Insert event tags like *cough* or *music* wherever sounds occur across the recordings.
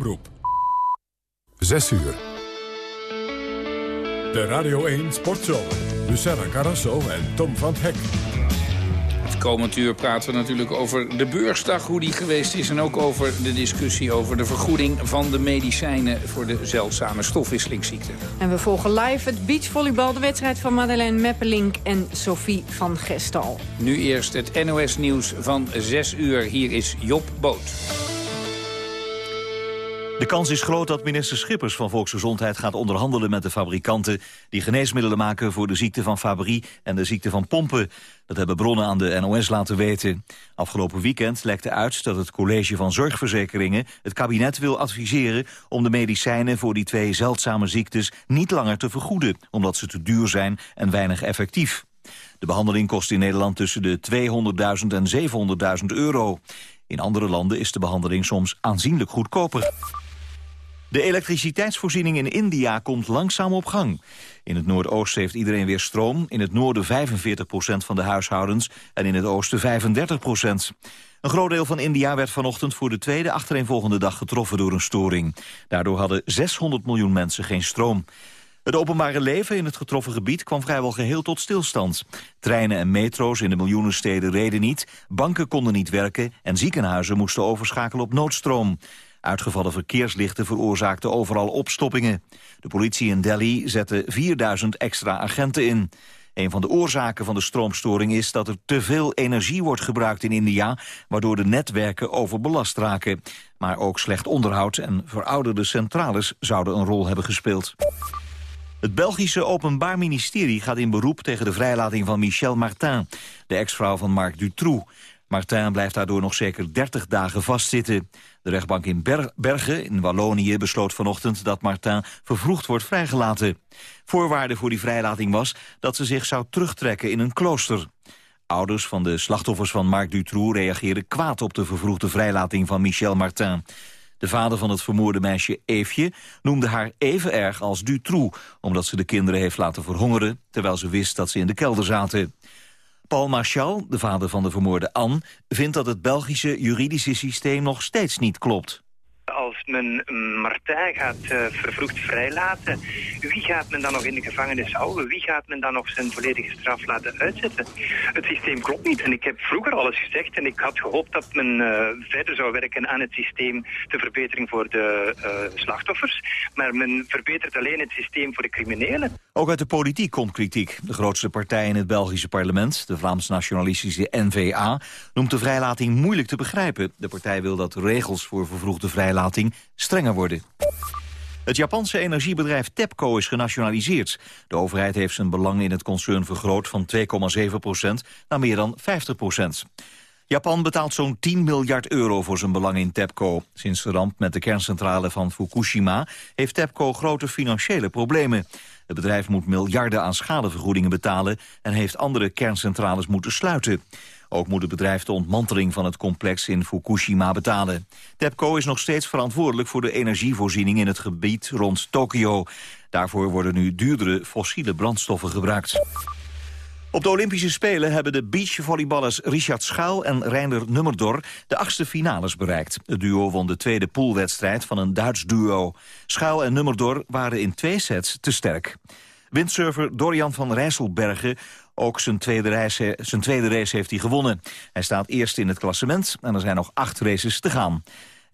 Omroep. 6 uur. De Radio 1 Sportshow. Luciana Carrasso en Tom van Hek. Het komend uur praten we natuurlijk over de beursdag, hoe die geweest is... en ook over de discussie over de vergoeding van de medicijnen... voor de zeldzame stofwisselingsziekte. En we volgen live het beachvolleybal, de wedstrijd van Madeleine Meppelink en Sophie van Gestal. Nu eerst het NOS-nieuws van 6 uur. Hier is Job Boot. De kans is groot dat minister Schippers van Volksgezondheid gaat onderhandelen met de fabrikanten die geneesmiddelen maken voor de ziekte van Fabry en de ziekte van pompen. Dat hebben bronnen aan de NOS laten weten. Afgelopen weekend lekte uit dat het College van Zorgverzekeringen het kabinet wil adviseren om de medicijnen voor die twee zeldzame ziektes niet langer te vergoeden, omdat ze te duur zijn en weinig effectief. De behandeling kost in Nederland tussen de 200.000 en 700.000 euro. In andere landen is de behandeling soms aanzienlijk goedkoper. De elektriciteitsvoorziening in India komt langzaam op gang. In het noordoosten heeft iedereen weer stroom, in het noorden 45% van de huishoudens en in het oosten 35% Een groot deel van India werd vanochtend voor de tweede achtereenvolgende dag getroffen door een storing. Daardoor hadden 600 miljoen mensen geen stroom. Het openbare leven in het getroffen gebied kwam vrijwel geheel tot stilstand. Treinen en metro's in de miljoenensteden reden niet, banken konden niet werken en ziekenhuizen moesten overschakelen op noodstroom. Uitgevallen verkeerslichten veroorzaakten overal opstoppingen. De politie in Delhi zette 4000 extra agenten in. Een van de oorzaken van de stroomstoring is dat er te veel energie wordt gebruikt in India, waardoor de netwerken overbelast raken. Maar ook slecht onderhoud en verouderde centrales zouden een rol hebben gespeeld. Het Belgische Openbaar Ministerie gaat in beroep tegen de vrijlating van Michel Martin, de ex-vrouw van Marc Dutroux. Martin blijft daardoor nog zeker 30 dagen vastzitten. De rechtbank in Bergen in Wallonië besloot vanochtend dat Martin vervroegd wordt vrijgelaten. Voorwaarde voor die vrijlating was dat ze zich zou terugtrekken in een klooster. Ouders van de slachtoffers van Marc Dutroux reageerden kwaad op de vervroegde vrijlating van Michel Martin. De vader van het vermoorde meisje Eefje noemde haar even erg als Dutroux... omdat ze de kinderen heeft laten verhongeren... terwijl ze wist dat ze in de kelder zaten. Paul Marchal, de vader van de vermoorde Anne... vindt dat het Belgische juridische systeem nog steeds niet klopt. Als men Martijn gaat uh, vervroegd vrijlaten, wie gaat men dan nog in de gevangenis houden? Wie gaat men dan nog zijn volledige straf laten uitzetten? Het systeem klopt niet en ik heb vroeger alles gezegd en ik had gehoopt dat men uh, verder zou werken aan het systeem de verbetering voor de uh, slachtoffers. Maar men verbetert alleen het systeem voor de criminelen. Ook uit de politiek komt kritiek. De grootste partij in het Belgische parlement, de Vlaams-nationalistische N-VA, noemt de vrijlating moeilijk te begrijpen. De partij wil dat regels voor vervroegde vrijlating strenger worden. Het Japanse energiebedrijf TEPCO is genationaliseerd. De overheid heeft zijn belang in het concern vergroot van 2,7% naar meer dan 50% Japan betaalt zo'n 10 miljard euro voor zijn belang in TEPCO. Sinds de ramp met de kerncentrale van Fukushima heeft TEPCO grote financiële problemen. Het bedrijf moet miljarden aan schadevergoedingen betalen... en heeft andere kerncentrales moeten sluiten. Ook moet het bedrijf de ontmanteling van het complex in Fukushima betalen. TEPCO is nog steeds verantwoordelijk voor de energievoorziening in het gebied rond Tokio. Daarvoor worden nu duurdere fossiele brandstoffen gebruikt. Op de Olympische Spelen hebben de beachvolleyballers Richard Schuil en Reiner Nummerdor de achtste finales bereikt. Het duo won de tweede poolwedstrijd van een Duits duo. Schuil en Nummerdor waren in twee sets te sterk. Windsurfer Dorian van Rijsselbergen ook zijn tweede, race, zijn tweede race heeft hij gewonnen. Hij staat eerst in het klassement en er zijn nog acht races te gaan.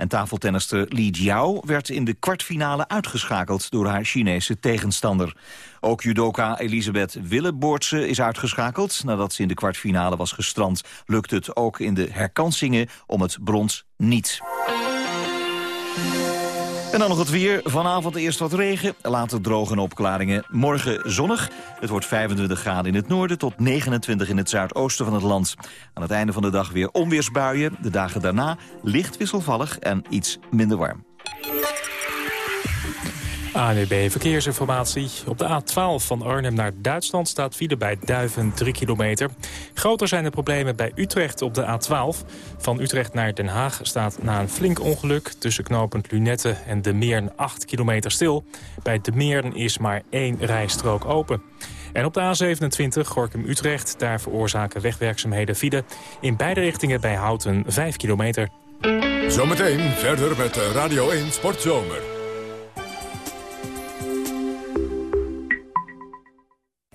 En tafeltennister Li Jiao werd in de kwartfinale uitgeschakeld door haar Chinese tegenstander. Ook judoka Elisabeth Willeboortse is uitgeschakeld. Nadat ze in de kwartfinale was gestrand, lukt het ook in de herkansingen om het brons niet. En dan nog het weer. Vanavond eerst wat regen, later droge opklaringen. Morgen zonnig. Het wordt 25 graden in het noorden tot 29 in het zuidoosten van het land. Aan het einde van de dag weer onweersbuien. De dagen daarna licht wisselvallig en iets minder warm. ANWB Verkeersinformatie. Op de A12 van Arnhem naar Duitsland staat file bij Duiven 3 kilometer. Groter zijn de problemen bij Utrecht op de A12. Van Utrecht naar Den Haag staat na een flink ongeluk... tussen knooppunt Lunette en De Meern 8 kilometer stil. Bij De Meern is maar één rijstrook open. En op de A27 Gorkum-Utrecht, daar veroorzaken wegwerkzaamheden file. In beide richtingen bij Houten 5 kilometer. Zometeen verder met Radio 1 Sportzomer.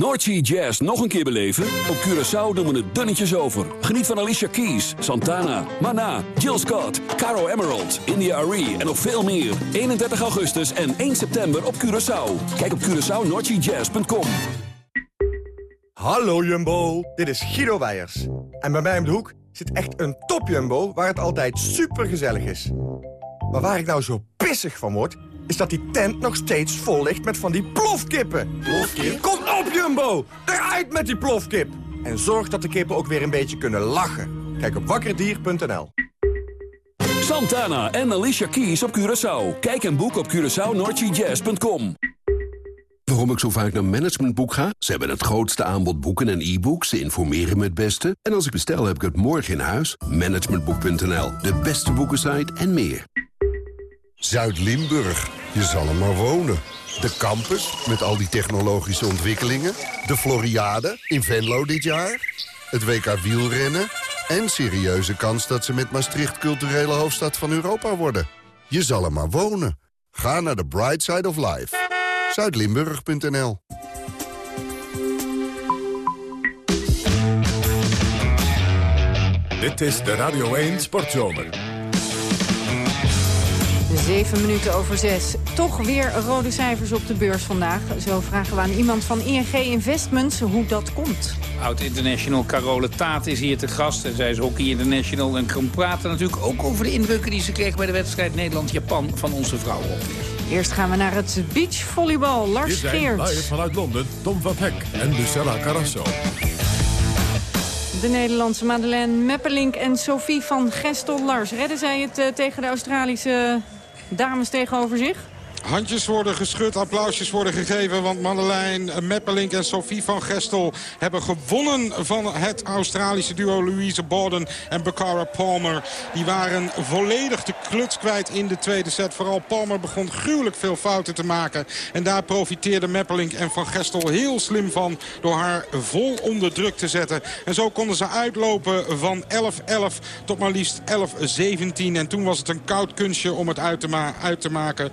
Noordsea Jazz nog een keer beleven? Op Curaçao doen we het dunnetjes over. Geniet van Alicia Keys, Santana, Mana, Jill Scott, Caro Emerald, India Arie en nog veel meer. 31 augustus en 1 september op Curaçao. Kijk op CuraçaoNoordseaJazz.com Hallo Jumbo, dit is Guido Weijers. En bij mij om de hoek zit echt een top Jumbo waar het altijd super gezellig is. Maar waar ik nou zo pissig van word is dat die tent nog steeds vol ligt met van die plofkippen. Plofkip? Kom op, Jumbo! Eruit met die plofkip! En zorg dat de kippen ook weer een beetje kunnen lachen. Kijk op wakkerdier.nl Santana en Alicia Keys op Curaçao. Kijk en boek op CuraçaoNordGJazz.com. Waarom ik zo vaak naar Managementboek ga? Ze hebben het grootste aanbod boeken en e-books. Ze informeren me het beste. En als ik bestel, heb ik het morgen in huis. Managementboek.nl, de beste boekensite en meer. Zuid-Limburg, je zal er maar wonen. De campus, met al die technologische ontwikkelingen. De Floriade, in Venlo dit jaar. Het WK wielrennen. En serieuze kans dat ze met Maastricht culturele hoofdstad van Europa worden. Je zal er maar wonen. Ga naar de Bright Side of Life. Zuidlimburg.nl Dit is de Radio 1 Sportzomer. Zeven minuten over zes. Toch weer rode cijfers op de beurs vandaag. Zo vragen we aan iemand van ING Investments hoe dat komt. Oud-international Carole Taat is hier te gast. En zij is hockey international. En kan praten natuurlijk ook over de indrukken die ze kreeg... bij de wedstrijd Nederland-Japan van onze vrouwen. Eerst gaan we naar het beachvolleybal. Lars Geert. live vanuit Londen Tom van Hek en Lucella Carrasso. De Nederlandse Madeleine Meppelink en Sophie van Gestel. Lars, redden zij het eh, tegen de Australische dames tegenover zich? Handjes worden geschud, applausjes worden gegeven. Want Madeleine Meppelink en Sophie van Gestel hebben gewonnen van het Australische duo Louise Borden en Becara Palmer. Die waren volledig de kluts kwijt in de tweede set. Vooral Palmer begon gruwelijk veel fouten te maken. En daar profiteerde Meppelink en van Gestel heel slim van door haar vol onder druk te zetten. En zo konden ze uitlopen van 11-11 tot maar liefst 11-17. En toen was het een koud kunstje om het uit te, uit te maken.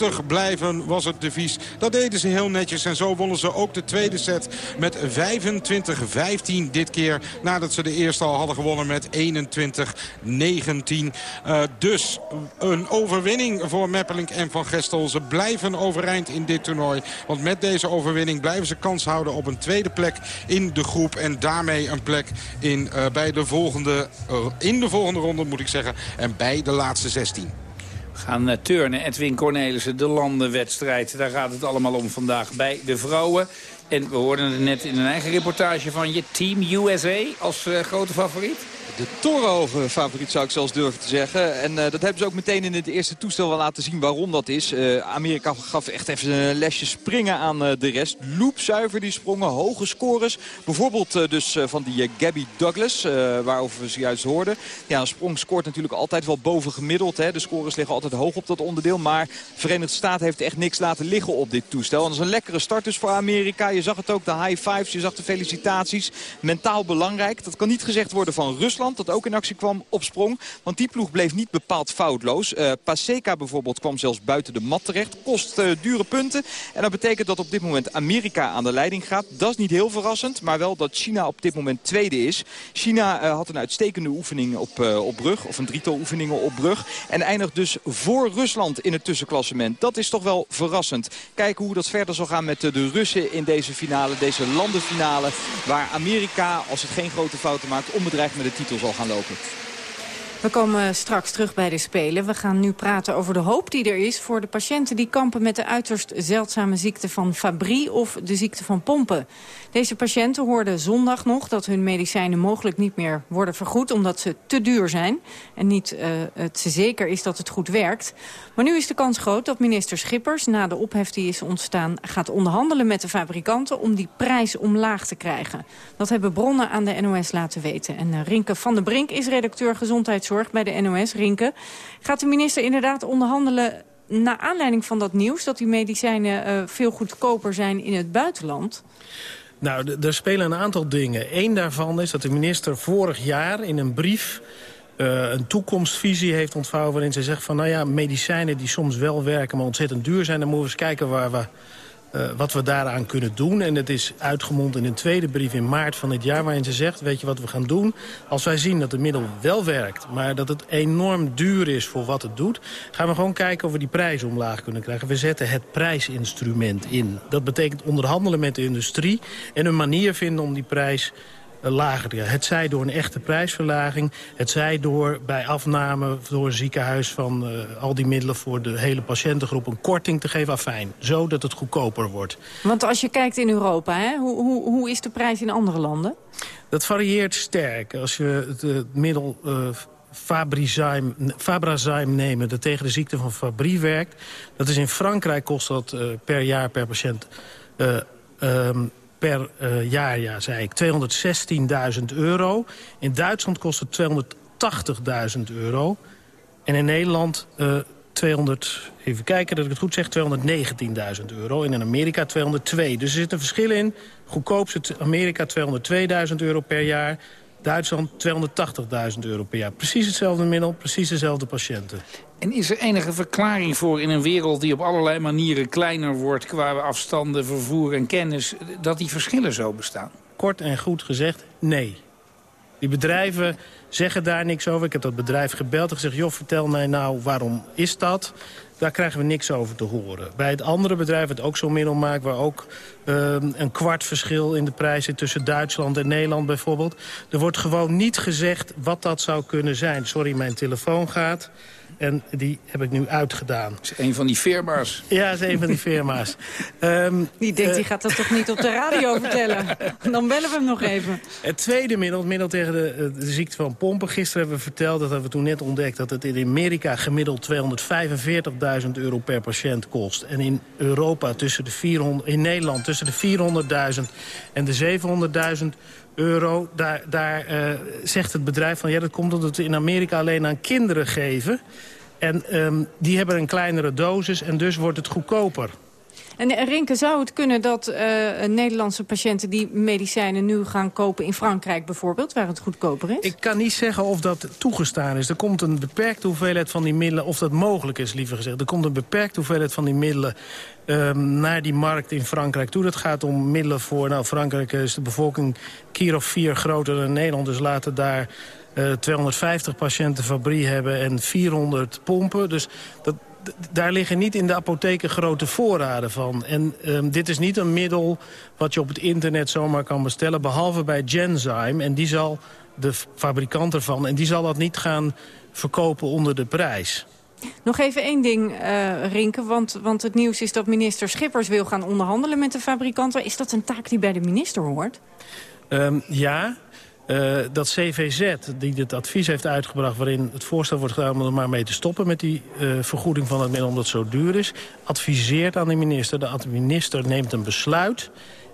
Rustig blijven was het devies. Dat deden ze heel netjes en zo wonnen ze ook de tweede set met 25-15 dit keer. Nadat ze de eerste al hadden gewonnen met 21-19. Uh, dus een overwinning voor Meppelink en Van Gestel. Ze blijven overeind in dit toernooi. Want met deze overwinning blijven ze kans houden op een tweede plek in de groep. En daarmee een plek in, uh, bij de volgende, uh, in de volgende ronde moet ik zeggen. En bij de laatste 16 gaan uh, turnen. Edwin Cornelissen, de landenwedstrijd. Daar gaat het allemaal om vandaag bij de vrouwen. En we hoorden het net in een eigen reportage van je Team USA als uh, grote favoriet. De torenhoge favoriet zou ik zelfs durven te zeggen. En uh, dat hebben ze ook meteen in het eerste toestel wel laten zien waarom dat is. Uh, Amerika gaf echt even een lesje springen aan uh, de rest. Loopzuiver die sprongen, hoge scores. Bijvoorbeeld dus van die Gabby Douglas, waarover we zojuist hoorden. Ja, een sprong scoort natuurlijk altijd wel boven gemiddeld. Hè. De scores liggen altijd hoog op dat onderdeel. Maar de Verenigde Staten heeft echt niks laten liggen op dit toestel. En dat is een lekkere start dus voor Amerika. Je zag het ook, de high fives, je zag de felicitaties. Mentaal belangrijk. Dat kan niet gezegd worden van Rusland dat ook in actie kwam op sprong. Want die ploeg bleef niet bepaald foutloos. Uh, Paseka bijvoorbeeld kwam zelfs buiten de mat terecht. Kost uh, dure punten. En dat betekent dat op dit moment Amerika aan de leiding gaat. Dat is niet heel verrassend. Maar wel dat China op dit moment tweede is. China uh, had een uitstekende oefening op, op brug. Of een drietal oefeningen op brug. En eindigt dus voor Rusland in het tussenklassement. Dat is toch wel verrassend. Kijken hoe dat verder zal gaan met de Russen in deze finale. Deze landenfinale. Waar Amerika, als het geen grote fouten maakt, onbedreigd met de titel titel zal gaan lopen. We komen straks terug bij de Spelen. We gaan nu praten over de hoop die er is voor de patiënten... die kampen met de uiterst zeldzame ziekte van Fabry of de ziekte van pompen. Deze patiënten hoorden zondag nog dat hun medicijnen mogelijk niet meer worden vergoed... omdat ze te duur zijn en niet uh, het zeker is dat het goed werkt. Maar nu is de kans groot dat minister Schippers, na de ophef die is ontstaan... gaat onderhandelen met de fabrikanten om die prijs omlaag te krijgen. Dat hebben bronnen aan de NOS laten weten. En uh, Rinke van der Brink is redacteur Bij de NOS. Rinke, gaat de minister inderdaad onderhandelen naar aanleiding van dat nieuws... dat die medicijnen uh, veel goedkoper zijn in het buitenland? Nou, er spelen een aantal dingen. Eén daarvan is dat de minister vorig jaar in een brief... Uh, een toekomstvisie heeft ontvouwen waarin ze zegt van... nou ja, medicijnen die soms wel werken, maar ontzettend duur zijn... dan moeten we eens kijken waar we uh, wat we daaraan kunnen doen. En het is uitgemond in een tweede brief in maart van dit jaar... waarin ze zegt, weet je wat we gaan doen? Als wij zien dat het middel wel werkt... maar dat het enorm duur is voor wat het doet... gaan we gewoon kijken of we die prijs omlaag kunnen krijgen. We zetten het prijsinstrument in. Dat betekent onderhandelen met de industrie... en een manier vinden om die prijs lager. Het zij door een echte prijsverlaging. Het zij door bij afname door een ziekenhuis van uh, al die middelen... voor de hele patiëntengroep een korting te geven. Afijn, zodat het goedkoper wordt. Want als je kijkt in Europa, hè, hoe, hoe, hoe is de prijs in andere landen? Dat varieert sterk. Als je het, het middel... Uh, Fabrazyme, Fabrazyme nemen, dat tegen de ziekte van Fabry werkt. Dat is in Frankrijk kost dat uh, per jaar per patiënt um, per uh, jaar, ja, zei ik, 216.000 euro. In Duitsland kost het 280.000 euro. En in Nederland uh, 200, even kijken dat ik het goed zeg, 219.000 euro. En in Amerika 202. Dus er zit een verschil in. Goedkoopste Amerika 202.000 euro per jaar. Duitsland 280.000 euro per jaar. Precies hetzelfde middel, precies dezelfde patiënten. En is er enige verklaring voor in een wereld die op allerlei manieren kleiner wordt... qua afstanden, vervoer en kennis, dat die verschillen zo bestaan? Kort en goed gezegd, nee. Die bedrijven zeggen daar niks over. Ik heb dat bedrijf gebeld en gezegd... joh, vertel mij nou, waarom is dat? Daar krijgen we niks over te horen. Bij het andere bedrijf, het ook zo'n middel maakt... waar ook uh, een kwart verschil in de prijzen tussen Duitsland en Nederland bijvoorbeeld... er wordt gewoon niet gezegd wat dat zou kunnen zijn. Sorry, mijn telefoon gaat... En die heb ik nu uitgedaan. Dat is een van die firma's. Ja, dat is een van die firma's. um, *laughs* die denkt, uh, die gaat dat toch niet op de radio *laughs* vertellen? Dan bellen we hem nog even. Het tweede middel, het middel tegen de, de ziekte van pompen. Gisteren hebben we verteld, dat hebben we toen net ontdekt... dat het in Amerika gemiddeld 245.000 euro per patiënt kost. En in Europa, tussen de 400, in Nederland, tussen de 400.000 en de 700.000 euro. Daar, daar uh, zegt het bedrijf van... ja, dat komt omdat we in Amerika alleen aan kinderen geven. En um, die hebben een kleinere dosis en dus wordt het goedkoper. En Rinke, zou het kunnen dat uh, Nederlandse patiënten die medicijnen nu gaan kopen in Frankrijk bijvoorbeeld, waar het goedkoper is? Ik kan niet zeggen of dat toegestaan is. Er komt een beperkte hoeveelheid van die middelen, of dat mogelijk is liever gezegd. Er komt een beperkte hoeveelheid van die middelen um, naar die markt in Frankrijk toe. Dat gaat om middelen voor, nou Frankrijk is de bevolking keer of vier groter dan Nederland, dus laten daar... Uh, 250 patiënten Fabrie hebben en 400 pompen. Dus dat, daar liggen niet in de apotheken grote voorraden van. En um, dit is niet een middel wat je op het internet zomaar kan bestellen... behalve bij Genzyme. En die zal de fabrikant ervan... en die zal dat niet gaan verkopen onder de prijs. Nog even één ding, uh, Rinke, want, want het nieuws is dat minister Schippers wil gaan onderhandelen met de fabrikanten. Is dat een taak die bij de minister hoort? Um, ja, Uh, dat CVZ, die dit advies heeft uitgebracht... waarin het voorstel wordt gedaan om er maar mee te stoppen... met die uh, vergoeding van het middel omdat het zo duur is... adviseert aan de minister. De minister neemt een besluit...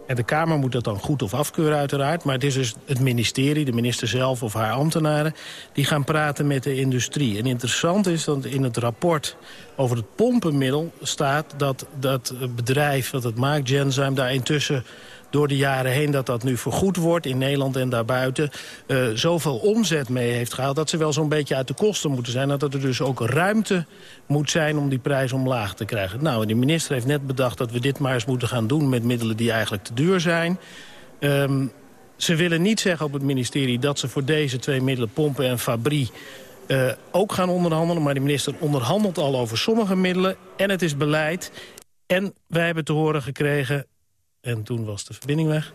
En de Kamer moet dat dan goed of afkeuren uiteraard. Maar het is dus het ministerie, de minister zelf of haar ambtenaren... die gaan praten met de industrie. En interessant is dat in het rapport over het pompenmiddel staat... dat dat bedrijf dat het maakt, Genzyme, daar intussen door de jaren heen dat dat nu vergoed wordt in Nederland en daarbuiten... Uh, zoveel omzet mee heeft gehaald dat ze wel zo'n beetje uit de kosten moeten zijn. Dat er dus ook ruimte moet zijn om die prijs omlaag te krijgen. Nou, de minister heeft net bedacht dat we dit maar eens moeten gaan doen... met middelen die eigenlijk te duur zijn... Um, ze willen niet zeggen op het ministerie dat ze voor deze twee middelen, pompen en fabrie... Uh, ook gaan onderhandelen, maar de minister onderhandelt al over sommige middelen. En het is beleid. En wij hebben te horen gekregen en toen was de verbinding weg.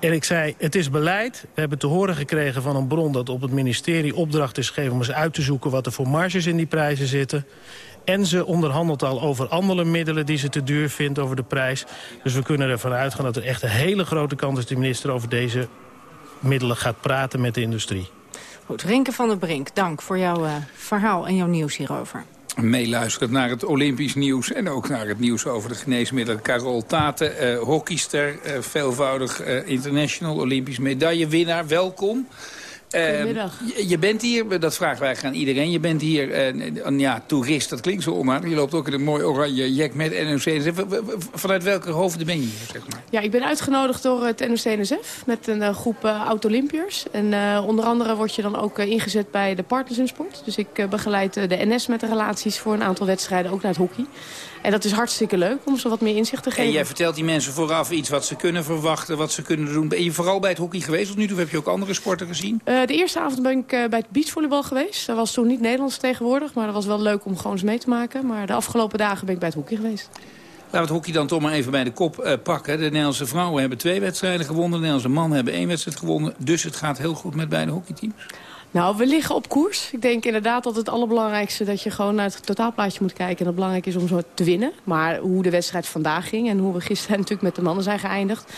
En ik zei, het is beleid. We hebben te horen gekregen van een bron dat op het ministerie opdracht is gegeven... om eens uit te zoeken wat er voor marges in die prijzen zitten. En ze onderhandelt al over andere middelen die ze te duur vindt over de prijs. Dus we kunnen ervan uitgaan dat er echt een hele grote kans is... dat de minister over deze middelen gaat praten met de industrie. Goed, Rinke van der Brink, dank voor jouw uh, verhaal en jouw nieuws hierover meeluistert naar het Olympisch nieuws... en ook naar het nieuws over de geneesmiddelen. Carol Tate, uh, hockeyster, uh, veelvoudig uh, international Olympisch medaillewinnaar. Welkom. Goedemiddag. Je, je, bent hier, dat vragen wij aan iedereen. Je bent hier een ja, toerist, dat klinkt zo onaardig. Je loopt ook in een mooi oranje jack met NOC-NSF. Vanuit welke hoofden ben je hier, zeg maar? Ja, ik ben uitgenodigd door het NOC-NSF met een groep oud-Olympiërs. En onder andere word je dan ook ingezet bij de Partners in Sport. Dus ik begeleid de NS met de relaties voor een aantal wedstrijden, ook naar het hockey. En dat is hartstikke leuk om ze wat meer inzicht te geven. En jij vertelt die mensen vooraf iets wat ze kunnen verwachten, wat ze kunnen doen. Ben je vooral bij het hockey geweest tot nu toe? Of heb je ook andere sporten gezien? Uh, de eerste avond ben ik uh, bij het beachvolleybal geweest. Dat was toen niet Nederlands tegenwoordig, maar dat was wel leuk om gewoon eens mee te maken. Maar de afgelopen dagen ben ik bij het hockey geweest. Laten we het hockey dan toch maar even bij de kop uh, pakken. De Nederlandse vrouwen hebben twee wedstrijden gewonnen. De Nederlandse mannen hebben één wedstrijd gewonnen. Dus het gaat heel goed met beide hockeyteams. Nou, we liggen op koers. Ik denk inderdaad dat het allerbelangrijkste... dat je gewoon naar het totaalplaatje moet kijken. En dat belangrijk is om zo te winnen. Maar hoe de wedstrijd vandaag ging... en hoe we gisteren *laughs* natuurlijk met de mannen zijn geëindigd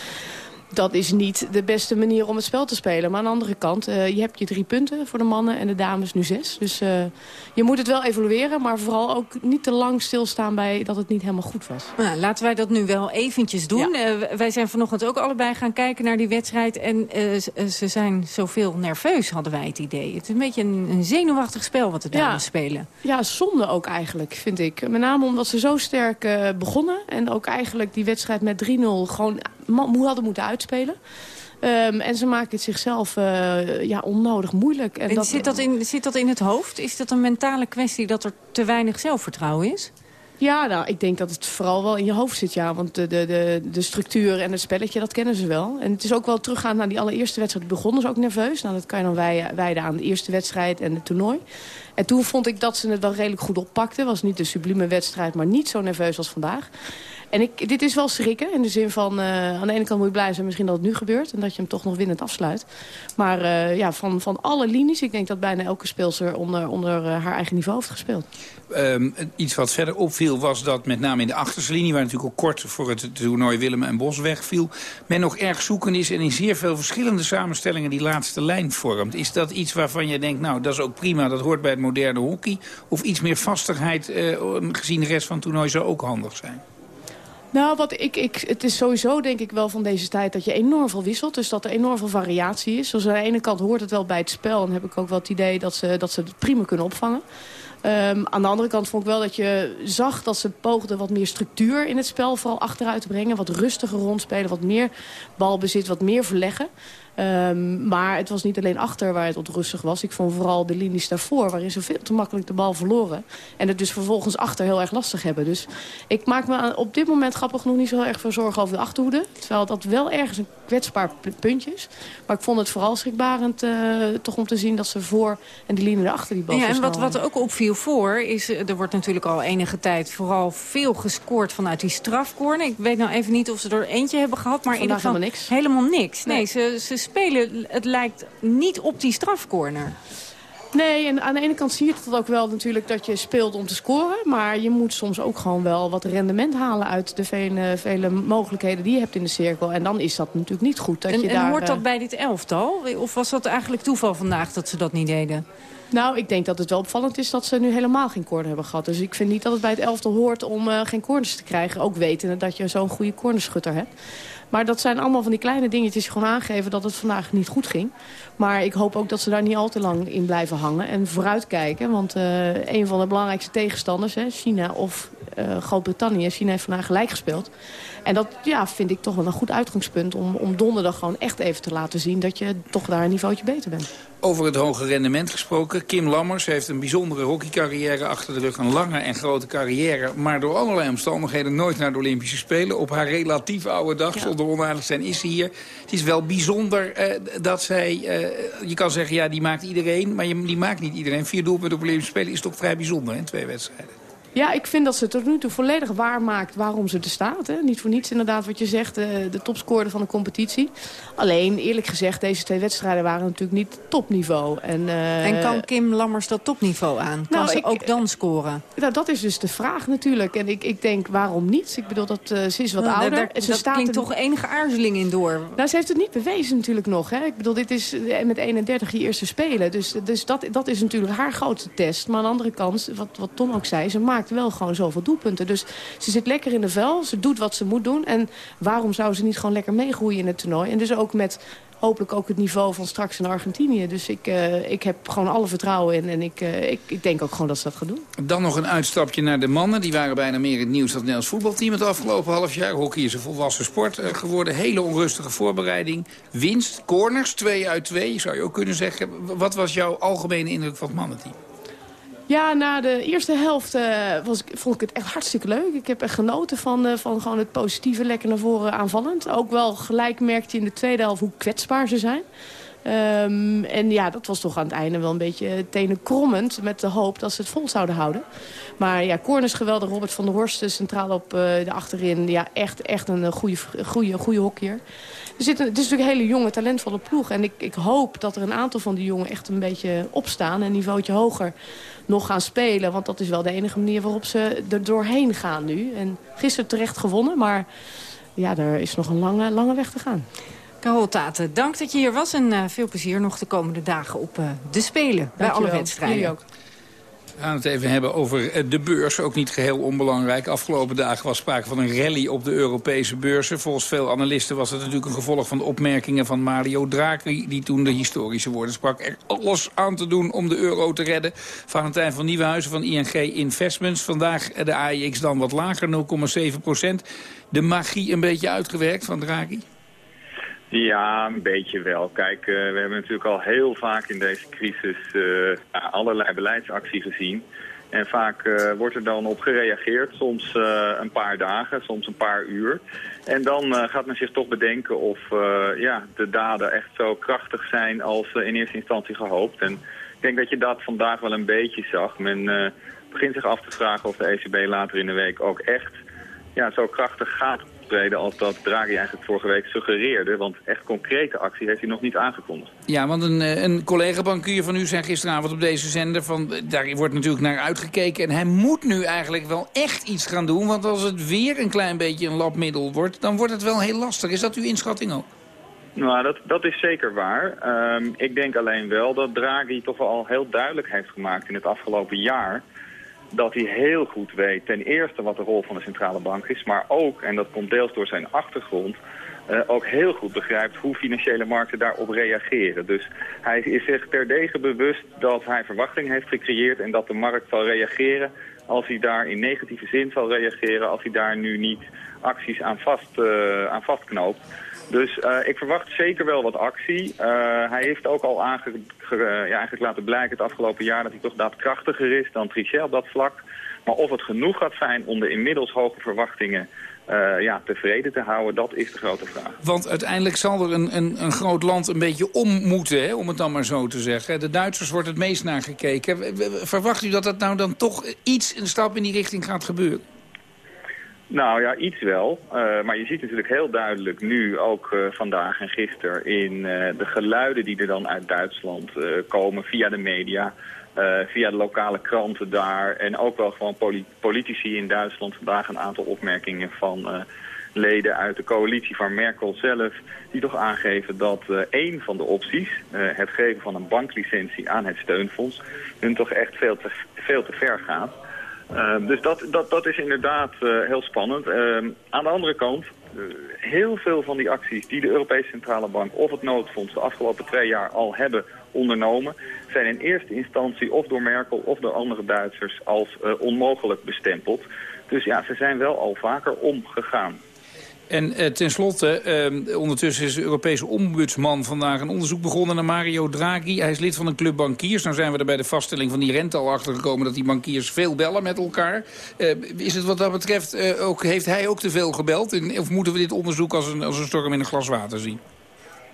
dat is niet de beste manier om het spel te spelen. Maar aan de andere kant, uh, je hebt je drie punten voor de mannen en de dames nu zes. Dus uh, je moet het wel evalueren, maar vooral ook niet te lang stilstaan bij dat het niet helemaal goed was. Nou, laten wij dat nu wel eventjes doen. Ja. Uh, wij zijn vanochtend ook allebei gaan kijken naar die wedstrijd. En ze zijn zoveel nerveus, hadden wij het idee. Het is een beetje een, een zenuwachtig spel wat de dames ja. spelen. Ja, zonde ook eigenlijk, vind ik. Met name omdat ze zo sterk begonnen. En ook eigenlijk die wedstrijd met 3-0 gewoon moe hadden moeten uitspelen. Um, en ze maken het zichzelf uh, ja, onnodig moeilijk. En, en dat, zit, dat in, zit dat in het hoofd? Is dat een mentale kwestie dat er te weinig zelfvertrouwen is? Ja, nou, ik denk dat het vooral wel in je hoofd zit, ja. Want de, de, de, de structuur en het spelletje, dat kennen ze wel. En het is ook wel teruggaan naar die allereerste wedstrijd. Begonnen ze ook nerveus. Nou, dat kan je dan wijden aan de eerste wedstrijd en het toernooi. En toen vond ik dat ze het wel redelijk goed oppakten. was niet de sublieme wedstrijd, maar niet zo nerveus als vandaag. En ik, dit is wel schrikken. In de zin van, uh, aan de ene kant moet je blij zijn misschien dat het nu gebeurt. En dat je hem toch nog winnend afsluit. Maar uh, ja, van, van alle linies, ik denk dat bijna elke speelster onder, onder uh, haar eigen niveau heeft gespeeld. Um, iets wat verder opviel was dat met name in de achterste linie... waar natuurlijk ook kort voor het toernooi Willem en Bos wegviel... men nog erg zoeken is en in zeer veel verschillende samenstellingen die laatste lijn vormt. Is dat iets waarvan je denkt, nou dat is ook prima, dat hoort bij het moderne hockey? Of iets meer vastigheid gezien de rest van het toernooi zou ook handig zijn? Nou, wat ik, ik, het is sowieso denk ik wel van deze tijd dat je enorm veel wisselt. Dus dat er enorm veel variatie is. Dus aan de ene kant hoort het wel bij het spel. En heb ik ook wel het idee dat ze, dat ze het prima kunnen opvangen. Um, aan de andere kant vond ik wel dat je zag dat ze poogden wat meer structuur in het spel vooral achteruit te brengen. Wat rustiger rondspelen, wat meer balbezit, wat meer verleggen. Um, maar het was niet alleen achter waar het onrustig was. Ik vond vooral de linies daarvoor, waarin ze veel te makkelijk de bal verloren. En het dus vervolgens achter heel erg lastig hebben. Dus ik maak me op dit moment grappig genoeg niet zo heel erg veel zorgen over de achterhoede. Terwijl dat wel ergens een kwetsbaar puntje is. Maar ik vond het vooral schrikbarend uh, toch om te zien dat ze voor en die linie erachter die bal Ja, en wat, wat ook opviel voor is, er wordt natuurlijk al enige tijd vooral veel gescoord vanuit die strafcorner. Ik weet nou even niet of ze er eentje hebben gehad, maar in ieder geval helemaal niks. Helemaal niks. Nee, nee ze, ze spelen, het lijkt niet op die strafcorner. Nee, en aan de ene kant zie je het ook wel natuurlijk dat je speelt om te scoren. Maar je moet soms ook gewoon wel wat rendement halen uit de vele, vele mogelijkheden die je hebt in de cirkel. En dan is dat natuurlijk niet goed. Dat en, je en daar, hoort dat bij dit elftal? Of was dat eigenlijk toeval vandaag dat ze dat niet deden? Nou, ik denk dat het wel opvallend is dat ze nu helemaal geen corner hebben gehad. Dus ik vind niet dat het bij het elftal hoort om uh, geen corners te krijgen. Ook wetende dat je zo'n goede cornerschutter hebt. Maar dat zijn allemaal van die kleine dingetjes die gewoon aangeven dat het vandaag niet goed ging. Maar ik hoop ook dat ze daar niet al te lang in blijven hangen en vooruitkijken. Want uh, een van de belangrijkste tegenstanders, hè, China of uh, Groot-Brittannië, China heeft vandaag gelijk gespeeld. En dat ja, vind ik toch wel een goed uitgangspunt om, om donderdag gewoon echt even te laten zien... dat je toch daar een niveautje beter bent. Over het hoge rendement gesproken. Kim Lammers heeft een bijzondere hockeycarrière achter de rug. Een lange en grote carrière. Maar door allerlei omstandigheden nooit naar de Olympische Spelen. Op haar relatief oude dag, ja. zonder onaardig zijn, is ze hier. Het is wel bijzonder uh, dat zij... Uh, je kan zeggen, ja, die maakt iedereen. Maar je, die maakt niet iedereen. Vier doelpunten op de Olympische Spelen is toch vrij bijzonder in twee wedstrijden. Ja, ik vind dat ze het tot nu toe volledig waarmaakt waarom ze er staat. Hè. Niet voor niets inderdaad wat je zegt, de, de topscorer van de competitie. Alleen, eerlijk gezegd, deze twee wedstrijden waren natuurlijk niet topniveau. En, uh, en kan Kim Lammers dat topniveau aan? Kan nou, ze ik, ook dan scoren? Nou, dat is dus de vraag natuurlijk. En ik, ik denk, waarom niet? Ik bedoel, dat, uh, ze is wat nou, ouder. Daar, ze staat klinkt toch enige aarzeling in door. Nou, ze heeft het niet bewezen natuurlijk nog. Hè. Ik bedoel, dit is eh, met 31 je eerste spelen. Dus, dus dat, dat is natuurlijk haar grootste test. Maar aan de andere kant, wat, wat Tom ook zei, ze maakt wel gewoon zoveel doelpunten. Dus ze zit lekker in de vel, ze doet wat ze moet doen. En waarom zou ze niet gewoon lekker meegroeien in het toernooi? En dus ook met hopelijk ook het niveau van straks in Argentinië. Dus ik, uh, ik heb gewoon alle vertrouwen in. En ik, uh, ik, ik, denk ook gewoon dat ze dat gaan doen. Dan nog een uitstapje naar de mannen. Die waren bijna meer het nieuws dan het Nederlands voetbalteam het afgelopen half jaar. Hockey is een volwassen sport uh, geworden. Hele onrustige voorbereiding. Winst, corners, 2 uit 2 zou je ook kunnen zeggen. Wat was jouw algemene indruk van het mannenteam? Ja, na de eerste helft uh, was, vond ik het echt hartstikke leuk. Ik heb echt genoten van, uh, van gewoon het positieve lekker naar voren aanvallend. Ook wel gelijk merkte je in de tweede helft hoe kwetsbaar ze zijn. Um, en ja, dat was toch aan het einde wel een beetje tenen krommend... met de hoop dat ze het vol zouden houden. Maar ja, corners geweldig. Robert van der Horst centraal op uh, de achterin. Ja, echt, echt een goede, goede, goede hockeyer. Er zit een, het is natuurlijk een hele jonge, talentvolle ploeg. En ik, ik hoop dat er een aantal van die jongen echt een beetje opstaan. Een niveautje hoger nog gaan spelen. Want dat is wel de enige manier waarop ze er doorheen gaan nu. En gisteren terecht gewonnen, maar ja, er is nog een lange, lange weg te gaan. Carol Taten, dank dat je hier was en uh, veel plezier nog de komende dagen op uh, de Spelen. Bij alle wedstrijden. Jullie ook. We gaan het even hebben over eh, de beurs. Ook niet geheel onbelangrijk. Afgelopen dagen was sprake van een rally op de Europese beurzen. Volgens veel analisten was het natuurlijk een gevolg van de opmerkingen van Mario Draghi... die toen de historische woorden sprak. Er alles aan te doen om de euro te redden. Valentijn van Nieuwenhuizen van ING Investments. Vandaag de AIX dan wat lager, 0,7 procent. De magie een beetje uitgewerkt van Draghi? Ja, een beetje wel. Kijk, uh, we hebben natuurlijk al heel vaak in deze crisis uh, allerlei beleidsactie gezien. En vaak uh, wordt er dan op gereageerd, soms een paar dagen, soms een paar uur. En dan gaat men zich toch bedenken of ja, de daden echt zo krachtig zijn als in eerste instantie gehoopt. En ik denk dat je dat vandaag wel een beetje zag. Men begint zich af te vragen of de ECB later in de week ook echt ja, zo krachtig gaat optreden als dat Draghi eigenlijk vorige week suggereerde. Want echt concrete actie heeft hij nog niet aangekondigd. Ja, want een, eh, een collega-bankier van u zei gisteravond op deze zender... Van, daar wordt natuurlijk naar uitgekeken en hij moet nu eigenlijk wel echt iets gaan doen. Want als het weer een klein beetje een labmiddel wordt, dan wordt het wel heel lastig. Is dat uw inschatting ook? Nou, dat, dat is zeker waar. Um, ik denk alleen wel dat Draghi toch wel al heel duidelijk heeft gemaakt in het afgelopen jaar dat hij heel goed weet ten eerste wat de rol van de centrale bank is, maar ook, en dat komt deels door zijn achtergrond, uh, ook heel goed begrijpt hoe financiële markten daarop reageren. Dus hij is zich terdege bewust dat hij verwachting heeft gecreëerd en dat de markt zal reageren als hij daar in negatieve zin zal reageren, als hij daar nu niet acties aan, vast, uh, aan vastknoopt. Dus uh, ik verwacht zeker wel wat actie. Uh, hij heeft ook al aange ja, eigenlijk laten blijken het afgelopen jaar dat hij toch daadkrachtiger is dan Trichet op dat vlak. Maar of het genoeg gaat zijn om de inmiddels hoge verwachtingen ja, tevreden te houden, dat is de grote vraag. Want uiteindelijk zal er een, een, een groot land een beetje om moeten, hè, om het dan maar zo te zeggen. De Duitsers wordt het meest naar gekeken. Verwacht u dat dat nou dan toch iets, een stap in die richting gaat gebeuren? Nou ja, iets wel. Uh, maar je ziet natuurlijk heel duidelijk nu, ook uh, vandaag en gisteren... in uh, de geluiden die er dan uit Duitsland komen via de media... via de lokale kranten daar en ook wel gewoon politici in Duitsland... vandaag een aantal opmerkingen van leden uit de coalitie van Merkel zelf... die toch aangeven dat één van de opties, het geven van een banklicentie aan het steunfonds... hun toch echt veel te, veel te ver gaat... Uh, dus dat, dat, dat is inderdaad uh, heel spannend. Uh, aan de andere kant, uh, heel veel van die acties die de Europese Centrale Bank of het noodfonds de afgelopen twee jaar al hebben ondernomen, zijn in eerste instantie of door Merkel of door andere Duitsers als onmogelijk bestempeld. Dus ja, ze zijn wel al vaker omgegaan. En uh, tenslotte, uh, ondertussen is de Europese ombudsman vandaag een onderzoek begonnen naar Mario Draghi. Hij is lid van een club bankiers. Nou zijn we er bij de vaststelling van die rente al achter gekomen dat die bankiers veel bellen met elkaar. Uh, is het wat dat betreft, ook, heeft hij ook te veel gebeld? of moeten we dit onderzoek als een, als een storm in een glas water zien?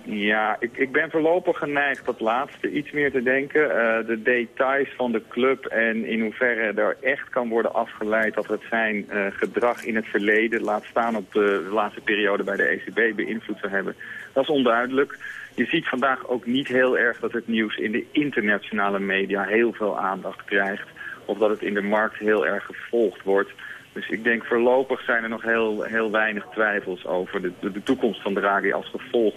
Ja, ik, ik ben voorlopig geneigd dat laatste iets meer te denken. Uh, de details van de club en in hoeverre er echt kan worden afgeleid dat het zijn uh, gedrag in het verleden, laat staan op de laatste periode bij de ECB, beïnvloed zou hebben. Dat is onduidelijk. Je ziet vandaag ook niet heel erg dat het nieuws in de internationale media heel veel aandacht krijgt. Of dat het in de markt heel erg gevolgd wordt. Dus ik denk voorlopig zijn er nog heel, heel weinig twijfels over de, de toekomst van Draghi als gevolg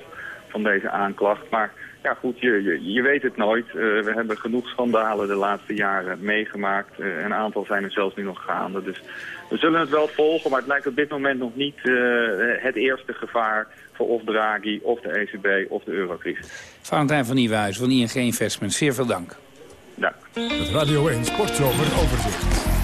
van deze aanklacht. Maar ja goed, je, je, je weet het nooit. Uh, we hebben genoeg schandalen de laatste jaren meegemaakt. Uh, een aantal zijn er zelfs nu nog gaande. Dus we zullen het wel volgen, maar het lijkt op dit moment nog niet uh, het eerste gevaar voor of Draghi, of de ECB, of de eurocrisis. Valentijn van Nieuwenhuis van ING Investment, zeer veel dank. Dank. Het Radio 1 Sportzomer overzicht.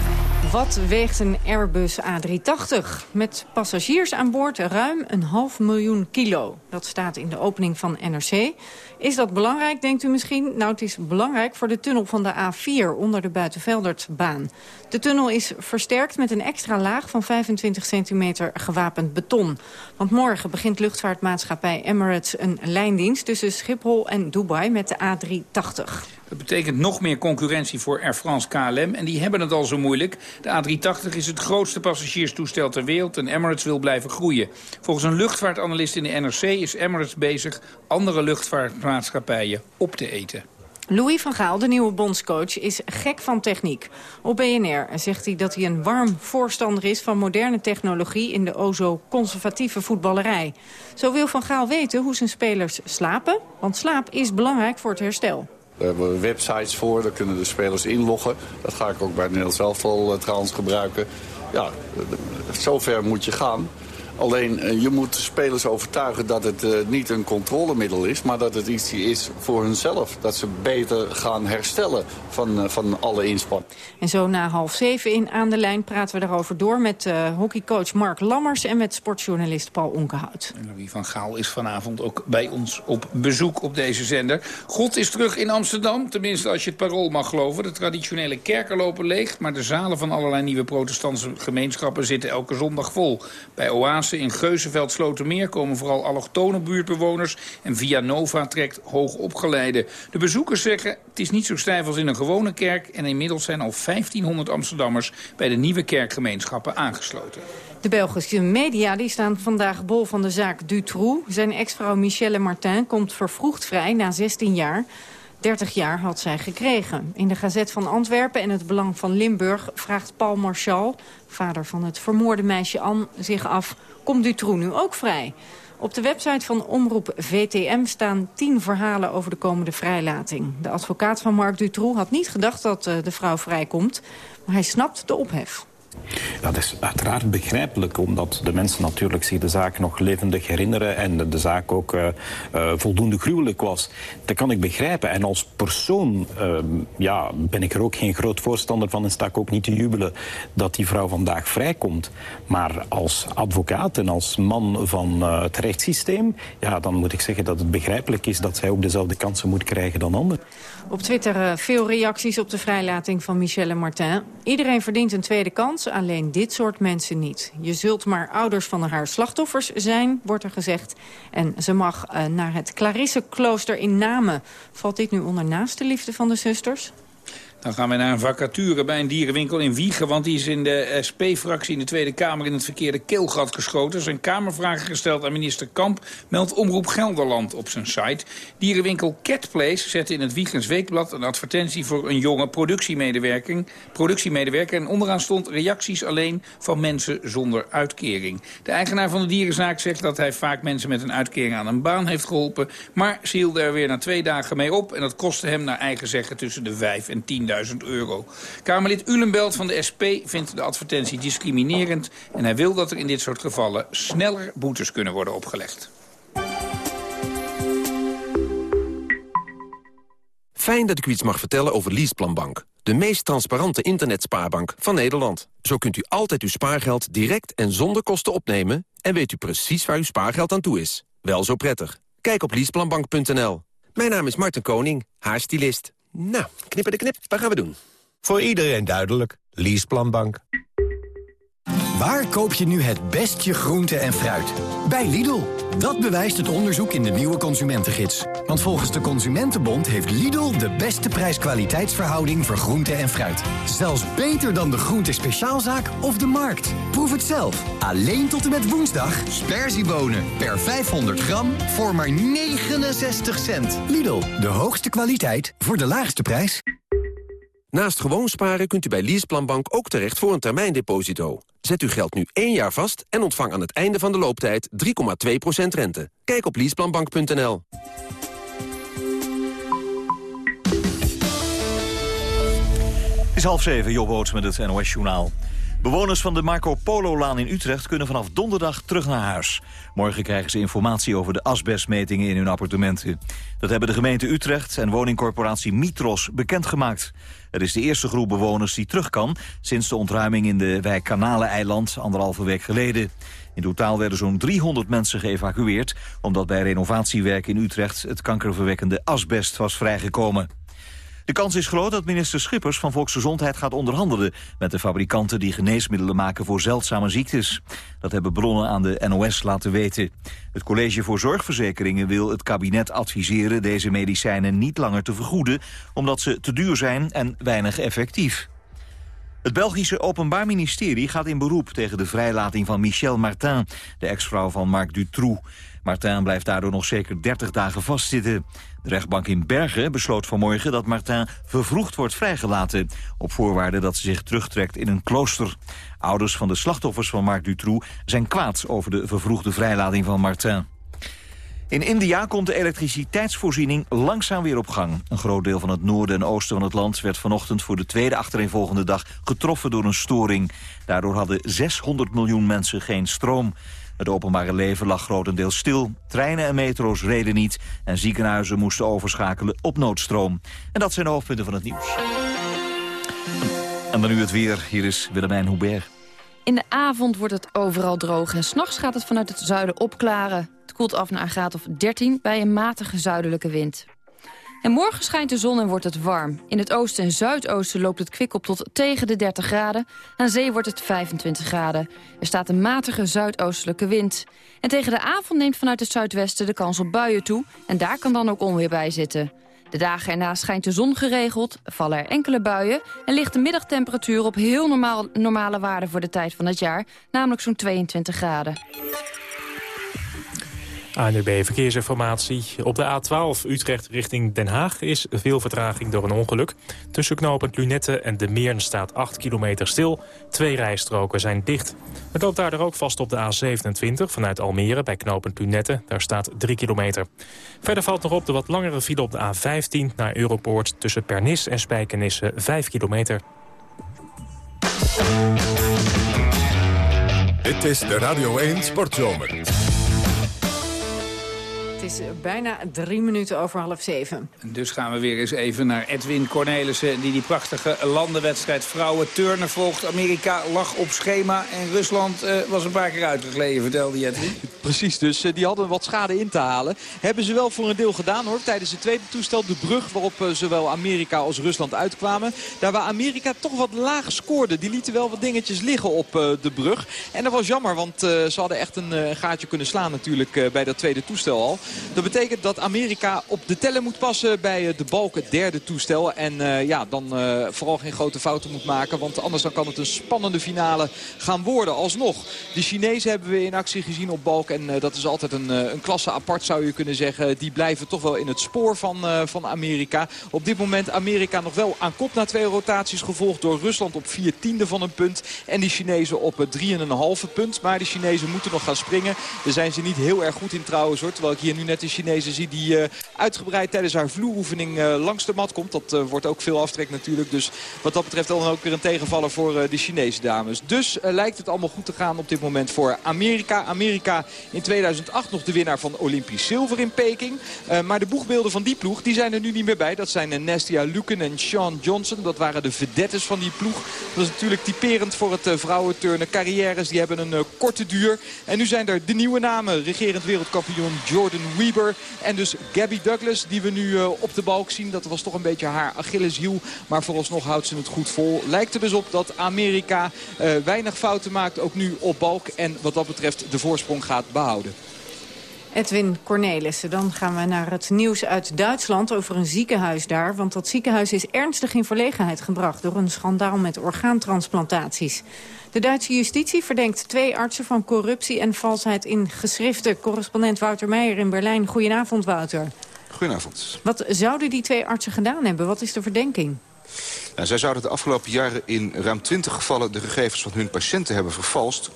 Wat weegt een Airbus A380? Met passagiers aan boord ruim een half miljoen kilo. Dat staat in de opening van NRC. Is dat belangrijk, denkt u misschien? Nou, het is belangrijk voor de tunnel van de A4 onder de Buitenveldertbaan. De tunnel is versterkt met een extra laag van 25 centimeter gewapend beton. Want morgen begint luchtvaartmaatschappij Emirates een lijndienst... tussen Schiphol en Dubai met de A380. Dat betekent nog meer concurrentie voor Air France KLM. En die hebben het al zo moeilijk. De A380 is het grootste passagierstoestel ter wereld en Emirates wil blijven groeien. Volgens een luchtvaartanalist in de NRC is Emirates bezig andere luchtvaartmaatschappijen op te eten. Louis van Gaal, de nieuwe bondscoach, is gek van techniek. Op BNR zegt hij dat hij een warm voorstander is van moderne technologie in de o zo conservatieve voetballerij. Zo wil Van Gaal weten hoe zijn spelers slapen, want slaap is belangrijk voor het herstel. Daar hebben we websites voor, daar kunnen de spelers inloggen. Dat ga ik ook bij het Nederlands elftal uh, trouwens gebruiken. Ja, zover moet je gaan. Alleen uh, je moet de spelers overtuigen dat het uh, niet een controlemiddel is... maar dat het iets is voor hunzelf. Dat ze beter gaan herstellen van, uh, van alle inspanning. En zo na half zeven in Aan de Lijn praten we daarover door... met hockeycoach Mark Lammers en met sportjournalist Paul Onkenhout. En Louis van Gaal is vanavond ook bij ons op bezoek op deze zender. God is terug in Amsterdam, tenminste als je het parool mag geloven. De traditionele kerken lopen leeg... maar de zalen van allerlei nieuwe protestantse gemeenschappen zitten elke zondag vol. Bij Oase in Geuzenveld Slotermeer komen vooral allochtone buurtbewoners... en Via Nova trekt hoogopgeleide. De bezoekers zeggen het is niet zo stijf als in een gewone kerk... en inmiddels zijn al 1500 Amsterdammers bij de nieuwe kerkgemeenschappen aangesloten. De Belgische media die staan vandaag bol van de zaak Dutroux. Zijn ex-vrouw Michelle Martin komt vervroegd vrij na 16 jaar... 30 jaar had zij gekregen. In de Gazet van Antwerpen en het Belang van Limburg vraagt Paul Marchal... vader van het vermoorde meisje Anne, zich af... komt Dutroux nu ook vrij? Op de website van Omroep VTM staan tien verhalen over de komende vrijlating. De advocaat van Marc Dutroux had niet gedacht dat uh, de vrouw vrijkomt... maar hij snapt de ophef. Dat is uiteraard begrijpelijk, omdat de mensen natuurlijk zich de zaak nog levendig herinneren en de zaak ook uh, uh, voldoende gruwelijk was. Dat kan ik begrijpen. En als persoon uh, ja, ben ik er ook geen groot voorstander van en sta ik ook niet te jubelen dat die vrouw vandaag vrijkomt. Maar als advocaat en als man van het rechtssysteem, ja, dan moet ik zeggen dat het begrijpelijk is dat zij ook dezelfde kansen moet krijgen dan anderen. Op Twitter veel reacties op de vrijlating van Michelle Martin. Iedereen verdient een tweede kans, alleen dit soort mensen niet. Je zult maar ouders van haar slachtoffers zijn, wordt er gezegd. En ze mag uh, naar het Clarisse-klooster in Namen. Valt dit nu onder naaste liefde van de zusters? Dan gaan we naar een vacature bij een dierenwinkel in Wiegen... want die is in de SP-fractie in de Tweede Kamer in het verkeerde keelgat geschoten. Zijn kamervragen gesteld aan minister Kamp, meldt Omroep Gelderland op zijn site. Dierenwinkel Catplace zette in het Wiegens Weekblad een advertentie... voor een jonge productiemedewerker. productiemedewerker en onderaan stond reacties alleen van mensen zonder uitkering. De eigenaar van de dierenzaak zegt dat hij vaak mensen met een uitkering aan een baan heeft geholpen... maar ze hielden er weer na twee dagen mee op en dat kostte hem naar eigen zeggen tussen de 5 en 10.000 euro. Kamerlid Ulenbelt van de SP vindt de advertentie discriminerend... en hij wil dat er in dit soort gevallen sneller boetes kunnen worden opgelegd. Fijn dat ik u iets mag vertellen over Leaseplanbank. De meest transparante internetspaarbank van Nederland. Zo kunt u altijd uw spaargeld direct en zonder kosten opnemen... en weet u precies waar uw spaargeld aan toe is. Wel zo prettig. Kijk op leaseplanbank.nl. Mijn naam is Martin Koning, haar stylist. Nou, knippen de knip, wat gaan we doen? Voor iedereen duidelijk. Leaseplanbank. Waar koop je nu het beste groente en fruit? Bij Lidl. Dat bewijst het onderzoek in de nieuwe consumentengids. Want volgens de Consumentenbond heeft Lidl de beste prijs-kwaliteitsverhouding voor groente en fruit. Zelfs beter dan de groente speciaalzaak of de markt. Proef het zelf. Alleen tot en met woensdag. Sperziebonen per 500 gram voor maar 69 cent. Lidl, de hoogste kwaliteit voor de laagste prijs. Naast gewoon sparen kunt u bij Leaseplanbank ook terecht voor een termijndeposito. Zet uw geld nu één jaar vast en ontvang aan het einde van de looptijd 3,2% rente. Kijk op leaseplanbank.nl. Het is half zeven, Job met het NOS-journaal. Bewoners van de Marco Polo-laan in Utrecht kunnen vanaf donderdag terug naar huis. Morgen krijgen ze informatie over de asbestmetingen in hun appartementen. Dat hebben de gemeente Utrecht en woningcorporatie Mitros bekendgemaakt. Er is de eerste groep bewoners die terug kan... sinds de ontruiming in de wijk Kanaleneiland anderhalve week geleden. In totaal werden zo'n 300 mensen geëvacueerd... omdat bij renovatiewerk in Utrecht het kankerverwekkende asbest was vrijgekomen. De kans is groot dat minister Schippers van Volksgezondheid gaat onderhandelen met de fabrikanten die geneesmiddelen maken voor zeldzame ziektes. Dat hebben bronnen aan de NOS laten weten. Het College voor Zorgverzekeringen wil het kabinet adviseren deze medicijnen niet langer te vergoeden, omdat ze te duur zijn en weinig effectief. Het Belgische Openbaar Ministerie gaat in beroep tegen de vrijlating van Michel Martin, de ex-vrouw van Marc Dutroux. Martin blijft daardoor nog zeker 30 dagen vastzitten. De rechtbank in Bergen besloot vanmorgen dat Martin vervroegd wordt vrijgelaten... op voorwaarde dat ze zich terugtrekt in een klooster. Ouders van de slachtoffers van Marc Dutroux zijn kwaad over de vervroegde vrijlating van Martin. In India komt de elektriciteitsvoorziening langzaam weer op gang. Een groot deel van het noorden en oosten van het land werd vanochtend voor de tweede achtereenvolgende dag getroffen door een storing. Daardoor hadden 600 miljoen mensen geen stroom. Het openbare leven lag grotendeels stil. Treinen en metro's reden niet en ziekenhuizen moesten overschakelen op noodstroom. En dat zijn de hoofdpunten van het nieuws. En dan nu het weer. Hier is Willemijn Hubert. In de avond wordt het overal droog en s'nachts gaat het vanuit het zuiden opklaren. Het koelt af naar een graad of 13 bij een matige zuidelijke wind. En morgen schijnt de zon en wordt het warm. In het oosten en zuidoosten loopt het kwik op tot tegen de 30 graden. Aan zee wordt het 25 graden. Er staat een matige zuidoostelijke wind. En tegen de avond neemt vanuit het zuidwesten de kans op buien toe. En daar kan dan ook onweer bij zitten. De dagen erna schijnt de zon geregeld, vallen er enkele buien... en ligt de middagtemperatuur op heel normaal, normale waarden voor de tijd van het jaar... namelijk zo'n 22 graden. ANUB Verkeersinformatie. Op de A12 Utrecht richting Den Haag is veel vertraging door een ongeluk. Tussen knooppunt Lunette en De Meern staat 8 kilometer stil. Twee rijstroken zijn dicht. Het loopt daar ook vast op de A27 vanuit Almere bij knooppunt Lunette. Daar staat 3 kilometer. Verder valt nog op de wat langere file op de A15 naar Europoort... tussen Pernis en Spijkenisse 5 kilometer. Dit is de Radio 1 Sportzomer. Het is bijna drie minuten over half zeven. Dus gaan we weer eens even naar Edwin Cornelissen... die die prachtige landenwedstrijd vrouwen turnen volgt. Amerika lag op schema en Rusland uh, was een paar keer uitgegleden, vertelde Edwin. *laughs* Precies, dus uh, die hadden wat schade in te halen. Hebben ze wel voor een deel gedaan hoor. Tijdens het tweede toestel de brug waarop uh, zowel Amerika als Rusland uitkwamen. Daar waar Amerika toch wat laag scoorde. Die lieten wel wat dingetjes liggen op de brug. En dat was jammer, want ze hadden echt een gaatje kunnen slaan natuurlijk bij dat tweede toestel al. Dat betekent dat Amerika op de tellen moet passen bij eh, de balk het derde toestel. En uh, ja, dan uh, vooral geen grote fouten moet maken. Want anders dan kan het een spannende finale gaan worden alsnog. De Chinezen hebben we in actie gezien op balk. En dat is altijd een, een klasse apart zou je kunnen zeggen. Die blijven toch wel in het spoor van, van Amerika. Op dit moment Amerika nog wel aan kop na twee rotaties. Gevolgd door Rusland op vier tiende van een punt. En die Chinezen op 3,5 punt. Maar de Chinezen moeten nog gaan springen. Daar zijn ze niet heel erg goed in trouwens hoor. Terwijl ik hier nu net de Chinezen zie die uh, uitgebreid tijdens haar vloeroefening uh, langs de mat komt. Dat uh, wordt ook veel aftrek natuurlijk. Dus wat dat betreft dan ook weer een tegenvaller voor de Chinese dames. Dus lijkt het allemaal goed te gaan op dit moment voor Amerika. Amerika in 2008 nog de winnaar van Olympisch zilver in Peking. maar de boegbeelden van die ploeg die zijn er nu niet meer bij. Dat zijn Nestia Luken en Sean Johnson. Dat waren de vedettes van die ploeg. Dat is natuurlijk typerend voor het vrouwenturnen. Carrières die hebben een korte duur. En nu zijn er de nieuwe namen. Regerend wereldkampioen Jordan Weber en dus Gabby Douglas die we nu op de balk zien. Dat was toch een beetje haar Achilleshiel. Maar vooralsnog houdt ze het goed vol. Lijkt er dus op dat Amerika weinig fouten maakt. Ook nu op balk. En wat dat betreft de voorsprong gaat behouden. Edwin Cornelissen. Dan gaan we naar het nieuws uit Duitsland over een ziekenhuis daar. Want dat ziekenhuis is ernstig in verlegenheid gebracht... door een schandaal met orgaantransplantaties. De Duitse justitie verdenkt twee artsen van corruptie en valsheid in geschriften. Correspondent Wouter Meijer in Berlijn. Goedenavond, Wouter. Goedenavond. Wat zouden die twee artsen gedaan hebben? Wat is de verdenking? Nou, zij zouden de afgelopen jaren in ruim 20 gevallen de gegevens van hun patiënten hebben vervalst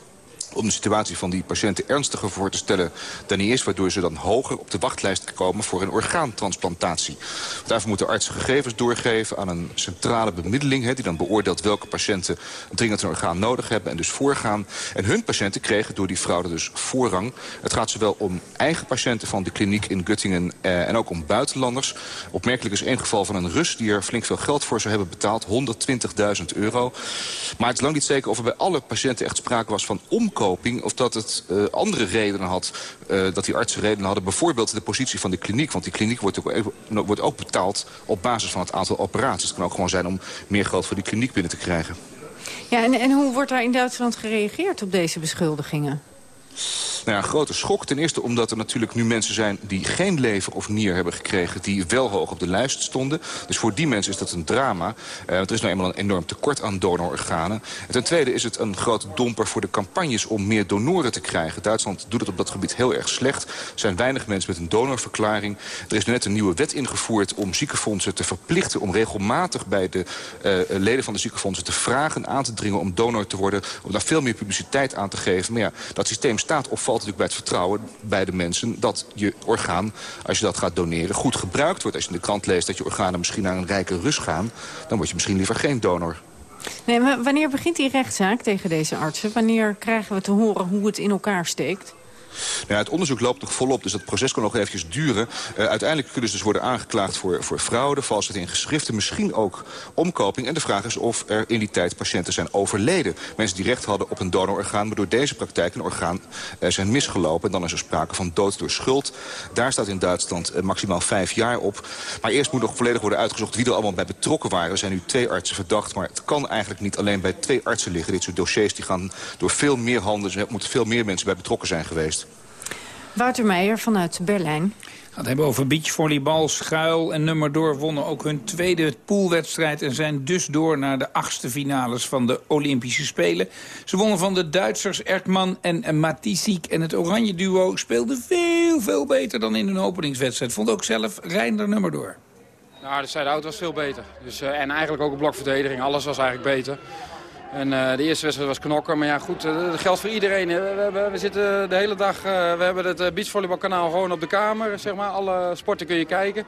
om de situatie van die patiënten ernstiger voor te stellen dan die is... waardoor ze dan hoger op de wachtlijst komen voor een orgaantransplantatie. Daarvoor moeten artsen gegevens doorgeven aan een centrale bemiddeling... Die dan beoordeelt welke patiënten dringend een orgaan nodig hebben... en dus voorgaan. En hun patiënten kregen door die fraude dus voorrang. Het gaat zowel om eigen patiënten van de kliniek in Göttingen... Eh, en ook om buitenlanders. Opmerkelijk is één geval van een Rus die er flink veel geld voor zou hebben betaald. 120.000 euro. Maar het is lang niet zeker of er bij alle patiënten echt sprake was van of dat het uh, andere redenen had, uh, dat die artsen redenen hadden. Bijvoorbeeld de positie van de kliniek. Want die kliniek wordt ook, wordt ook betaald op basis van het aantal operaties. Het kan ook gewoon zijn om meer geld voor die kliniek binnen te krijgen. Ja, en, en hoe wordt daar in Duitsland gereageerd op deze beschuldigingen? Nou een grote schok. Ten eerste omdat er natuurlijk nu mensen zijn die geen lever of nier hebben gekregen... die wel hoog op de lijst stonden. Dus voor die mensen is dat een drama. Uh, er is nou eenmaal een enorm tekort aan donororganen. En ten tweede is het een grote domper voor de campagnes om meer donoren te krijgen. Duitsland doet het op dat gebied heel erg slecht. Er zijn weinig mensen met een donorverklaring. Er is net een nieuwe wet ingevoerd om ziekenfondsen te verplichten... om regelmatig bij de uh, leden van de ziekenfondsen te vragen, aan te dringen om donor te worden. Om daar veel meer publiciteit aan te geven. Maar ja, dat systeem staat valt natuurlijk bij het vertrouwen bij de mensen... dat je orgaan, als je dat gaat doneren, goed gebruikt wordt. Als je in de krant leest dat je organen misschien naar een rijke Rus gaan... dan word je misschien liever geen donor. Nee, maar wanneer begint die rechtszaak tegen deze artsen? Wanneer krijgen we te horen hoe het in elkaar steekt? Nou het onderzoek loopt nog volop, dus dat proces kan nog eventjes duren. Uh, uiteindelijk kunnen ze dus worden aangeklaagd voor, voor fraude, valsheid in geschriften, misschien ook omkoping. En de vraag is of er in die tijd patiënten zijn overleden. Mensen die recht hadden op een donororgaan, maar door deze praktijk een orgaan uh, zijn misgelopen. En dan is er sprake van dood door schuld. Daar staat in Duitsland uh, maximaal vijf jaar op. Maar eerst moet nog volledig worden uitgezocht wie er allemaal bij betrokken waren. Er zijn nu twee artsen verdacht, maar het kan eigenlijk niet alleen bij twee artsen liggen. Dit soort dossiers die gaan door veel meer handen, er moeten veel meer mensen bij betrokken zijn geweest. Wouter Meijer vanuit Berlijn. Het hebben over beachvolleybal. Schuil en Nummer Door wonnen ook hun tweede poolwedstrijd... en zijn dus door naar de achtste finales van de Olympische Spelen. Ze wonnen van de Duitsers Ertman en Matisiek. En het oranje duo speelde veel, veel beter dan in hun openingswedstrijd. Vond ook zelf Reinder Nummer Door. Nou, de side-out was veel beter. Dus, uh, en eigenlijk ook een blokverdediging. Alles was eigenlijk beter. En uh, de eerste wedstrijd was knokken. Maar ja, goed, uh, dat geldt voor iedereen. We, we, zitten de hele dag... Uh, we hebben het beachvolleybalkanaal gewoon op de kamer. Zeg maar. Alle sporten kun je kijken.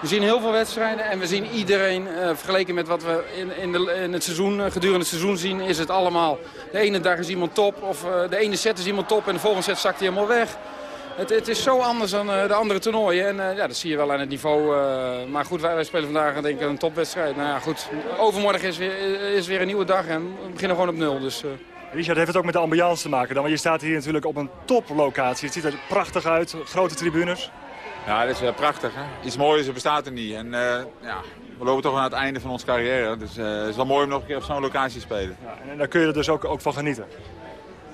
We zien heel veel wedstrijden en we zien iedereen, vergeleken met wat we in, in, de, in het seizoen, gedurende het seizoen zien, is het allemaal. De ene dag is iemand top, of de ene set is iemand top en de volgende set zakt hij helemaal weg. Het, het, is zo anders dan uh, de andere toernooien. En uh, ja, dat zie je wel aan het niveau. Uh, maar goed, wij, wij, spelen vandaag denk ik een topwedstrijd. Nou ja, goed. Overmorgen is weer, is weer een nieuwe dag en we beginnen gewoon op nul. Dus, Richard, heeft het ook met de ambiance te maken dan? Want je staat hier natuurlijk op een toplocatie. Het ziet er prachtig uit, grote tribunes. Ja, dat is prachtig. Hè? Iets moois bestaat er niet. En ja, we lopen toch aan het einde van onze carrière. Dus het is wel mooi om nog een keer op zo'n locatie te spelen. Ja, en daar kun je er dus ook, ook van genieten?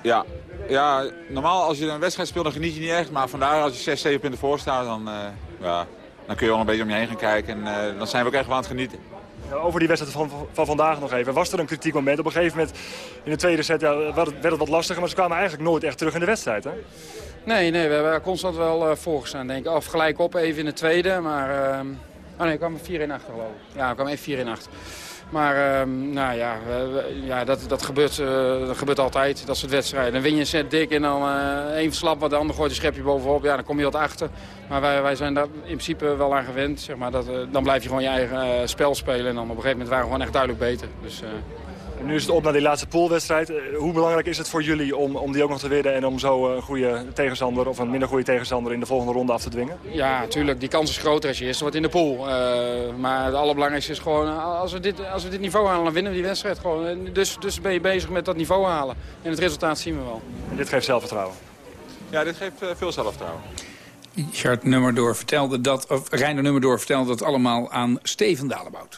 Ja, ja, normaal als je een wedstrijd speelt dan geniet je niet echt. Maar vandaag als je 6, 7 punten voor staat, dan, uh, ja, dan kun je wel een beetje om je heen gaan kijken. En uh, dan zijn we ook echt wel aan het genieten. Over die wedstrijd van, van vandaag nog even. Was er een kritiek moment? Op een gegeven moment in de tweede set ja, werd, het, werd het wat lastiger. Maar ze kwamen eigenlijk nooit echt terug in de wedstrijd. Hè? Nee, nee, we hebben constant wel uh, voorgestaan. Denk ik. Of gelijk op even in de tweede. Maar, oh nee, ik kwam 4 in 8 geloof ik. Ja, ik kwam even 4 in 8. Maar um, nou ja, ja dat, dat, gebeurt, uh, dat gebeurt altijd, dat soort wedstrijden. Dan win je een set dik en dan uh, één slap wat de ander gooit een schepje bovenop. Ja, dan kom je wat achter. Maar wij, wij zijn daar in principe wel aan gewend. Zeg maar, dat, uh, dan blijf je gewoon je eigen spel spelen. En dan op een gegeven moment waren we gewoon echt duidelijk beter. Dus, nu is het op naar die laatste poolwedstrijd. Hoe belangrijk is het voor jullie om, om die ook nog te winnen... en om zo een goede tegenstander of een minder goede tegenstander in de volgende ronde af te dwingen? Ja, natuurlijk. Die kans is groter als je eerste wordt in de pool. Uh, maar het allerbelangrijkste is gewoon... Als we, dit, als we dit niveau halen, dan winnen we die wedstrijd gewoon. Dus, dus ben je bezig met dat niveau halen. En het resultaat zien we wel. En dit geeft zelfvertrouwen? Ja, dit geeft veel zelfvertrouwen. Richard Nummerdoor vertelde dat, of Reiner Nummerdoor vertelde dat allemaal aan Steven Dalebout.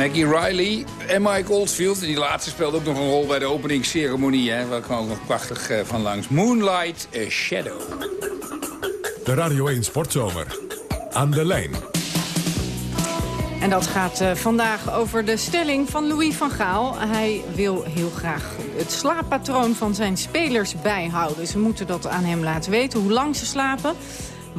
Maggie Riley en Mike Oldfield. Die laatste speelde ook nog een rol bij de openingsceremonie. Hè. Waar kwam ook nog prachtig uh, van langs. Moonlight a Shadow. De Radio 1 Sportzomer. Aan de lijn. En dat gaat uh, vandaag over de stelling van Louis van Gaal. Hij wil heel graag het slaappatroon van zijn spelers bijhouden. Ze moeten dat aan hem laten weten, hoe lang ze slapen.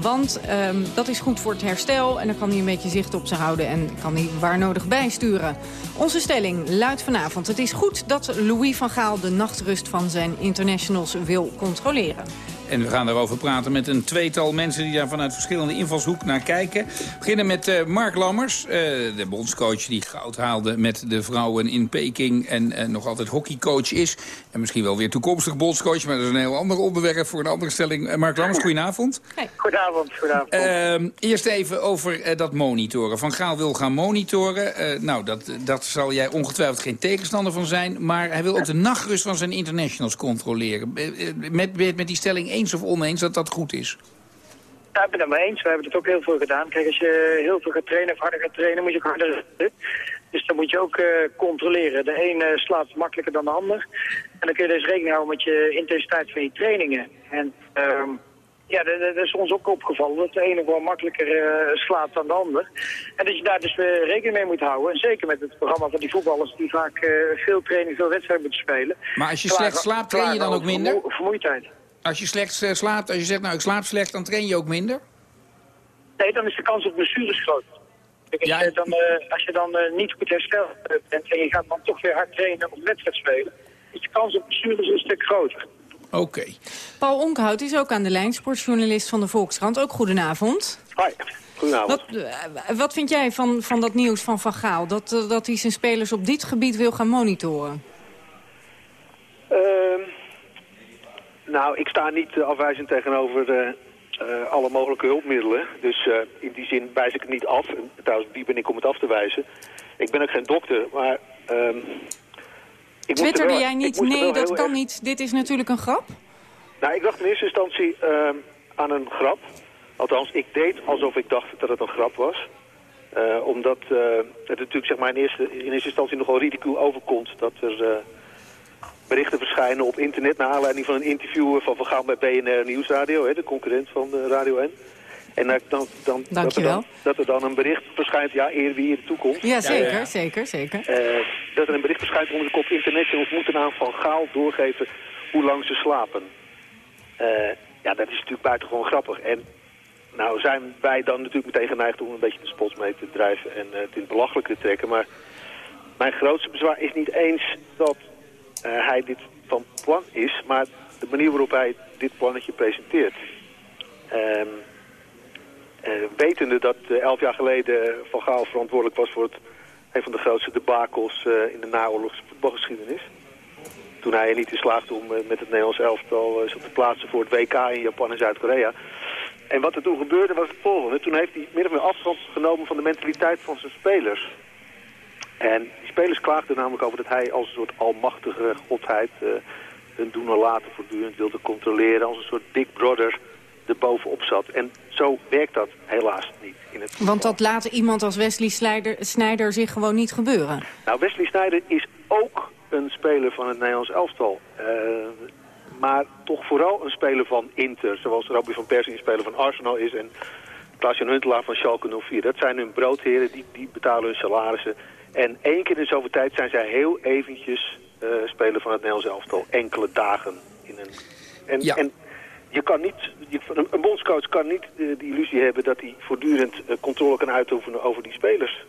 Want um, dat is goed voor het herstel en dan kan hij een beetje zicht op ze houden... en kan hij waar nodig bijsturen. Onze stelling luidt vanavond. Het is goed dat Louis van Gaal de nachtrust van zijn internationals wil controleren. En we gaan daarover praten met een tweetal mensen die daar vanuit verschillende invalshoek naar kijken. We beginnen met uh, Mark Lammers, uh, de bondscoach die goud haalde met de vrouwen in Peking. En uh, nog altijd hockeycoach is. En misschien wel weer toekomstig bondscoach, maar dat is een heel ander onderwerp voor een andere stelling. Mark Lammers, goedenavond. Hey. Goedenavond, goedenavond. Ehm, eerst even over dat monitoren. Van Gaal wil gaan monitoren. nou, dat, dat zal jij ongetwijfeld geen tegenstander van zijn. Maar hij wil ook de nachtrust van zijn internationals controleren. met, met, met die stelling eens of oneens dat dat goed is? Ja, ik ben het mee eens. We hebben het ook heel veel gedaan. Kijk, als je heel veel gaat trainen of harder gaat trainen, moet je ook harder Dus dan moet je ook uh, controleren. De een uh, slaapt makkelijker dan de ander. En dan kun je dus rekening houden met je intensiteit van je trainingen. En uh, ja, dat, dat, is ons ook opgevallen dat de ene gewoon makkelijker uh, slaapt dan de ander. En dat je daar dus weer rekening mee moet houden. En zeker met het programma van die voetballers die vaak veel training, veel wedstrijden moeten spelen. Maar als je slecht slaapt, train je dan ook minder? vermoeidheid. Als je slecht eh, slaapt, als je zegt nou ik slaap slecht, dan train je ook minder? Nee, dan is de kans op blessures groot. Als, je dan, eh, als je dan eh, niet goed hersteld bent en je gaat dan toch weer hard trainen of wedstrijd spelen, is de kans op blessures een stuk groter. Oké. Paul Onkhout is ook aan de lijn, sportjournalist van de Volkskrant. Ook goedenavond. Hoi, goedenavond. Wat, eh, wat vind jij van, van dat nieuws van Van Gaal? Dat, eh, dat hij zijn spelers op dit gebied wil gaan monitoren? Ehm, nou, ik sta niet eh, afwijzend tegenover eh, eh, alle mogelijke hulpmiddelen. Dus in die zin wijs ik het niet af. En trouwens, wie ben ik om het af te wijzen? Ik ben ook geen dokter, maar... ehm, ik er Twitterde wel- jij niet, nee dat kan erg- niet, dit is natuurlijk een grap? Nou, ik dacht in eerste instantie ehm, aan een grap. Althans, ik deed alsof ik dacht dat het een grap was. Omdat het natuurlijk zeg maar, in, eerste, in eerste instantie nogal ridicuul overkomt... dat er berichten verschijnen op internet... naar aanleiding van een interview van Van Gaal bij BNR Nieuwsradio... Hè, de concurrent van eh, Radio 1. En dan, dan, dan, dat, er Dankjewel. dan, dat er dan een bericht verschijnt, ja, eer wie in de toekomst. Ja, zeker, zeker, zeker. Eh, dat er een bericht verschijnt onder de kop internationals moeten aan Van Gaal doorgeven hoe lang ze slapen. Eh, ja, dat is natuurlijk buitengewoon grappig. En nou zijn wij dan natuurlijk meteen geneigd om een beetje de spots mee te drijven en eh, het in het belachelijke te trekken. Maar mijn grootste bezwaar is niet eens dat eh, hij dit van plan is, maar de manier waarop hij dit plannetje presenteert. Ehm, eh, wetende dat eh, elf jaar geleden Van Gaal verantwoordelijk was voor het, een van de grootste debakels eh, in de naoorlogse voetbalgeschiedenis. Toen hij er niet in slaagde om eh, met het Nederlands elftal eh, zich te plaatsen voor het WK in Japan en Zuid-Korea. En wat er toen gebeurde was het volgende. Toen heeft hij min of meer afstand genomen van de mentaliteit van zijn spelers. En spelers klaagden namelijk over dat hij als een soort almachtige godheid eh, hun doen en laten voortdurend wilde controleren. Als een soort big brother er bovenop zat. En zo werkt dat helaas niet in het Want dat laat iemand als Wesley Sneijder, Sneijder zich gewoon niet gebeuren. Nou, Wesley Sneijder is ook een speler van het Nederlands elftal. Eh, maar toch vooral een speler van Inter. Zoals Robbie van Persie een speler van Arsenal is. En Klaas-Jan Huntelaar van Schalke 04. Dat zijn hun broodheren, die, die betalen hun salarissen. En één keer in zoveel tijd zijn zij heel eventjes eh, speler van het Nederlands elftal. Enkele dagen. In een... en, en je kan niet, je- een, bondscoach kan niet de, de illusie hebben dat hij voortdurend eh, controle kan uitoefenen over die spelers.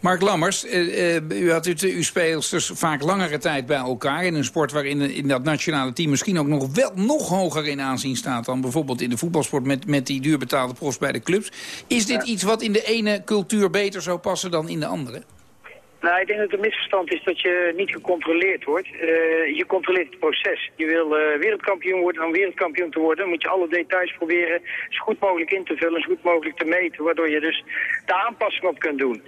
Mark Lammers, eh, eh, u had u, uw speelsters vaak langere tijd bij elkaar... in een sport waarin in dat nationale team misschien ook nog wel nog hoger in aanzien staat... dan bijvoorbeeld in de voetbalsport met, met die duurbetaalde profs bij de clubs. Is dit iets wat in de ene cultuur beter zou passen dan in de andere? Nou, ik denk dat het een misverstand is dat je niet gecontroleerd wordt. Eh, je controleert het proces. Je wil eh, wereldkampioen worden. Om wereldkampioen te worden moet je alle details proberen zo goed mogelijk in te vullen, zo goed mogelijk te meten. Waardoor je dus de aanpassing op kunt doen.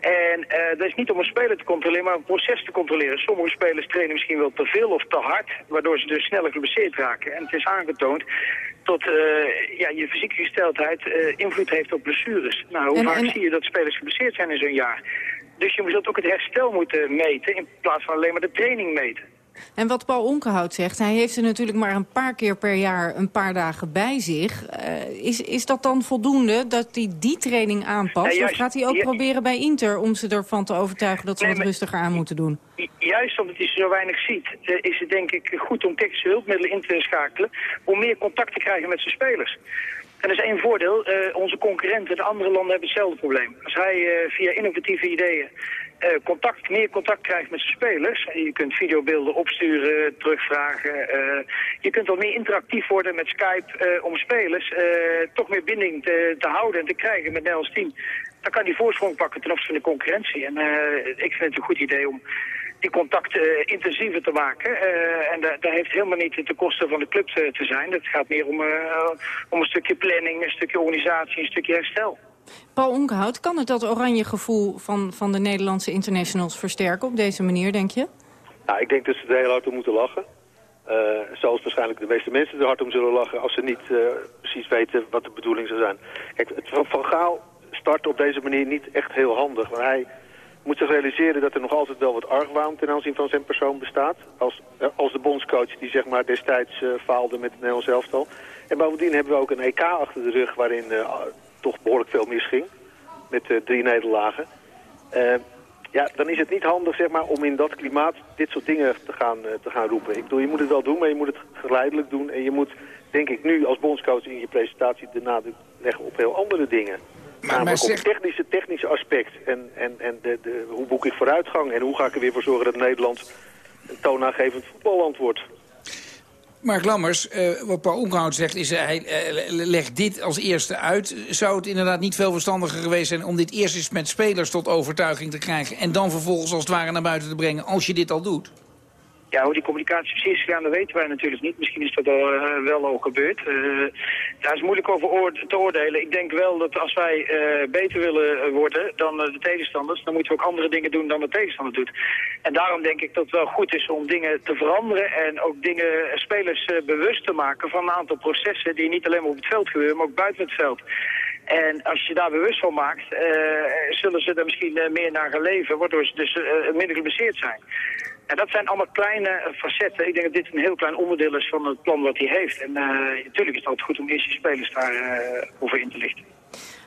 En eh, dat is niet om een speler te controleren, maar een proces te controleren. Sommige spelers trainen misschien wel te veel of te hard, waardoor ze dus sneller geblesseerd raken. En het is aangetoond dat ja, je fysieke gesteldheid invloed heeft op blessures. Nou, hoe En- vaak en- zie je dat spelers geblesseerd zijn in zo'n jaar? Dus je zult ook het herstel moeten meten in plaats van alleen maar de training meten. En wat Paul Onkenhout zegt, hij heeft er natuurlijk maar een paar keer per jaar een paar dagen bij zich. Eh, is, is dat dan voldoende dat hij die training aanpast? Nee, of gaat hij ook proberen bij Inter om ze ervan te overtuigen dat ze Nee, wat maar- rustiger aan moeten doen? Juist omdat hij zo weinig ziet, eh, is het denk ik goed om technische hulpmiddelen in te schakelen... om meer contact te krijgen met zijn spelers. En dat is één voordeel. eh, onze concurrenten, de andere landen, hebben hetzelfde probleem. Als hij eh, via innovatieve ideeën eh, contact, meer contact krijgt met zijn spelers... je kunt videobeelden opsturen, terugvragen... je kunt wel meer interactief worden met Skype om spelers... toch meer binding te, te houden en te krijgen met Nederlands team... dan kan hij voorsprong pakken ten opzichte van de concurrentie. En ik vind het een goed idee om die contacten eh, intensiever te maken. Eh, en da- dat heeft helemaal niet ten koste van de club te, te zijn. Het gaat meer om, eh, om een stukje planning, een stukje organisatie, een stukje herstel. Paul Onkenhout, kan het dat oranje gevoel van, van de Nederlandse internationals versterken op deze manier, denk je? Nou, ik denk dat ze er heel hard om moeten lachen. Eh, zoals waarschijnlijk de meeste mensen er hard om zullen lachen als ze niet eh, precies weten wat de bedoeling zou zijn. Kijk, het Van, van Gaal start op deze manier niet echt heel handig. Want hij moet zich realiseren dat er nog altijd wel wat argwaan ten aanzien van zijn persoon bestaat. Als, eh, als de bondscoach die zeg maar destijds eh, faalde met het Nederlands elftal. En bovendien hebben we ook een EK achter de rug waarin eh, toch behoorlijk veel misging. Met drie nederlagen. Ja, dan is het niet handig zeg maar, om in dat klimaat dit soort dingen te gaan, te gaan roepen. Ik bedoel, je moet het wel doen, maar je moet het geleidelijk doen. En je moet, denk ik, nu als bondscoach in je presentatie de nadruk leggen op heel andere dingen. Maar, Namelijk maar zeg... op het technische, technische aspect. En, en, en de, de, hoe boek ik vooruitgang en hoe ga ik er weer voor zorgen dat Nederland een toonaangevend voetballand wordt. Mark Lammers, uh, wat Paul Ongehoud zegt, is uh, hij uh, legt dit als eerste uit. Zou het inderdaad niet veel verstandiger geweest zijn om dit eerst eens met spelers tot overtuiging te krijgen... en dan vervolgens als het ware naar buiten te brengen als je dit al doet? Ja, hoe die communicatie precies is gegaan, dat weten wij natuurlijk niet. Misschien is dat al, uh, wel al gebeurd. Daar is moeilijk over te oordelen. Ik denk wel dat als wij uh, beter willen worden dan de tegenstanders, dan moeten we ook andere dingen doen dan de tegenstander doet. En daarom denk ik dat het wel goed is om dingen te veranderen en ook dingen, spelers bewust te maken van een aantal processen die niet alleen maar op het veld gebeuren, maar ook buiten het veld. En als je daar bewust van maakt, zullen ze er misschien meer naar gaan leven, waardoor ze dus minder geblesseerd zijn. En dat zijn allemaal kleine facetten. Ik denk dat dit een heel klein onderdeel is van het plan wat hij heeft. En uh, natuurlijk is het altijd goed om eerst je spelers daarover uh, over in te lichten.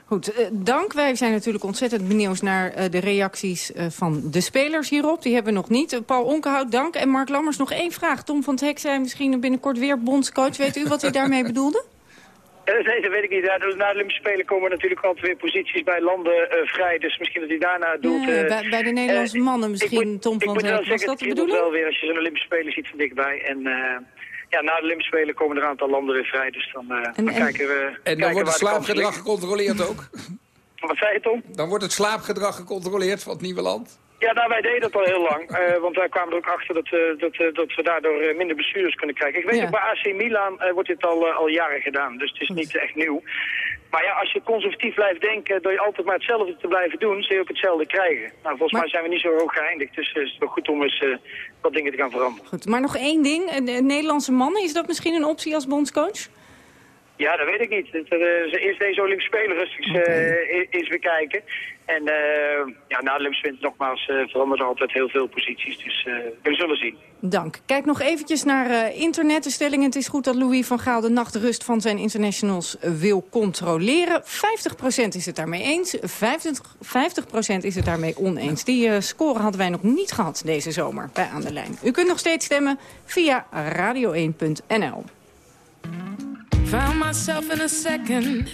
Goed, dank. Wij zijn natuurlijk ontzettend benieuwd naar de reacties van de spelers hierop. Die hebben we nog niet. Paul Onkenhout, dank. En Mark Lammers, nog één vraag. Tom van het Hek zei misschien binnenkort weer bondscoach. Weet u wat hij daarmee bedoelde? Uh, nee, dat weet ik niet. Ja, na de Olympische Spelen komen natuurlijk altijd weer posities bij landen uh, vrij. Dus misschien dat hij daarna doet... Uh, bij, bij, de Nederlandse mannen misschien, moet, Tom van Zek. Was dat de bedoeling? wel weer als je zo'n Olympische Spelen ziet van dichtbij. En ja, na de Olympische Spelen komen er een aantal landen weer vrij. Dus dan, en, dan en, kijken we... En dan kijken wordt het slaapgedrag gecontroleerd ook? Wat zei je, Tom? Dan wordt het slaapgedrag gecontroleerd van het nieuwe land? Ja, nou, wij deden dat al heel lang. Uh, want wij kwamen er ook achter dat, uh, dat, uh, dat we daardoor minder bestuurders kunnen krijgen. Ik weet ja. ook, bij AC Milan wordt dit al, al jaren gedaan. Dus het is niet echt nieuw. Maar ja, als je conservatief blijft denken door je altijd maar hetzelfde te blijven doen, zul je ook hetzelfde krijgen. Nou, volgens maar... mij zijn we niet zo hoog geëindigd. Dus het is wel goed om eens wat dingen te gaan veranderen. Goed, maar nog één ding. Nederlandse mannen, is dat misschien een optie als bondscoach? Ja, dat weet ik niet. Het, eerst deze Olympische Spelen rustig eens bekijken. En uh, ja, na de Olympische nogmaals uh, veranderen er altijd heel veel posities. Dus we zullen zien. Dank. Kijk nog eventjes naar internet. De stelling, het is goed dat Louis van Gaal de nachtrust van zijn internationals wil controleren. 50% is het daarmee eens, 50%, 50 is het daarmee oneens. Die score hadden wij nog niet gehad deze zomer bij Aan de Lijn. U kunt nog steeds stemmen via radio1.nl. Found myself in a second.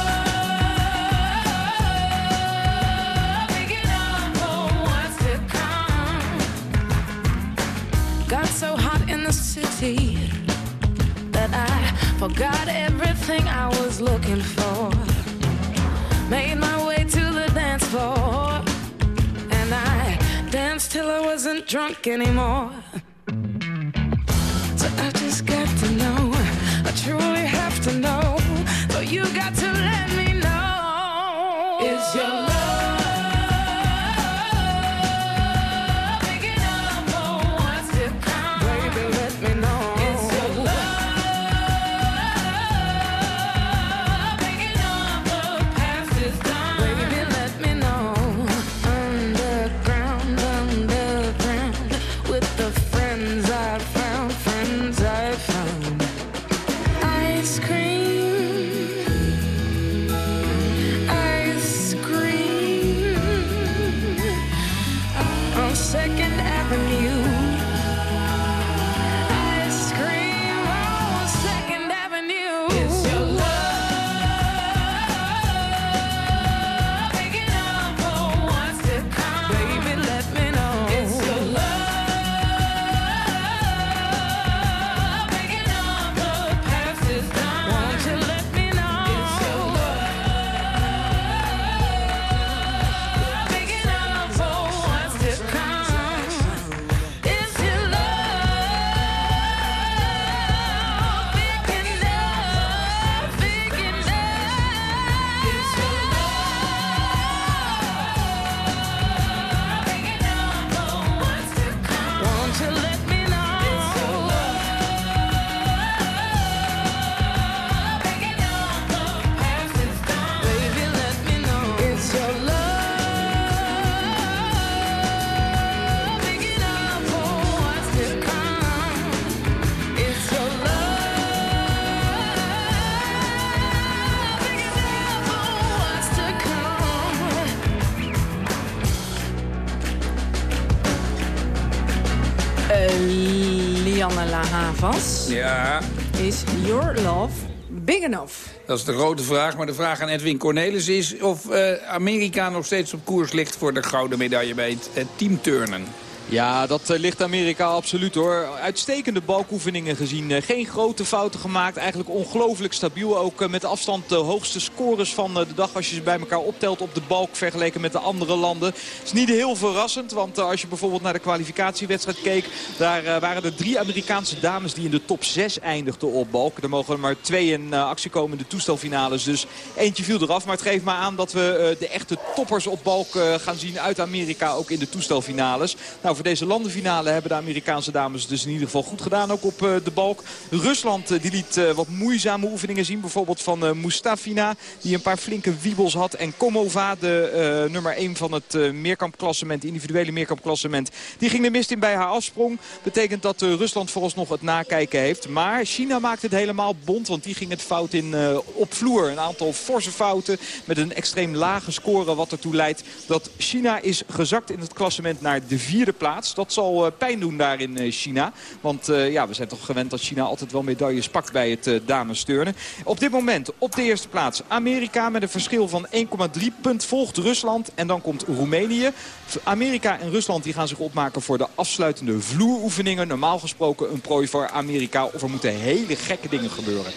Forgot everything I was looking for. Made my way to the dance floor, and I danced till I wasn't drunk anymore. La Havas. Ja. Is your love big enough? Dat is de grote vraag. Maar de vraag aan Edwin Cornelis is of uh, Amerika nog steeds op koers ligt... voor de gouden medaille bij het uh, teamturnen. Ja, dat uh, ligt Amerika absoluut hoor. Uitstekende balkoefeningen gezien. Uh, geen grote fouten gemaakt. Eigenlijk ongelooflijk stabiel. Ook uh, met afstand de hoogste scores van de dag als je ze bij elkaar optelt op de balk vergeleken met de andere landen. Is niet heel verrassend. Want als je bijvoorbeeld naar de kwalificatiewedstrijd keek. Daar waren er drie Amerikaanse dames die in de top 6 eindigden op balk. Er mogen er maar twee in actie komen in de toestelfinales. Dus eentje viel eraf. Maar het geeft maar aan dat we de echte toppers op balk gaan zien uit Amerika. Ook in de toestelfinales. Nou, voor deze landenfinale hebben de Amerikaanse dames dus in ieder geval goed gedaan. Ook op uh, de balk. Rusland uh, die liet uh, wat moeizame oefeningen zien. Bijvoorbeeld van Mustafina die een paar flinke wiebels had. En Komova, de nummer 1 van het meerkampklassement, individuele meerkampklassement. Die ging de mist in bij haar afsprong. Betekent dat Rusland vooralsnog het nakijken heeft. Maar China maakt het helemaal bond. Want die ging het fout in op vloer. Een aantal forse fouten met een extreem lage score. Wat ertoe leidt dat China is gezakt in het klassement naar de vierde plaats. Dat zal uh, pijn doen daar in uh, China. Want uh, ja, we zijn toch gewend dat China altijd wel medailles pakt bij het damesturnen. Op dit moment op de eerste plaats Amerika met een verschil van 1,3 punt volgt Rusland. En dan komt Roemenië. Amerika en Rusland die gaan zich opmaken voor de afsluitende vloeroefeningen. Normaal gesproken een prooi voor Amerika of er moeten hele gekke dingen gebeuren.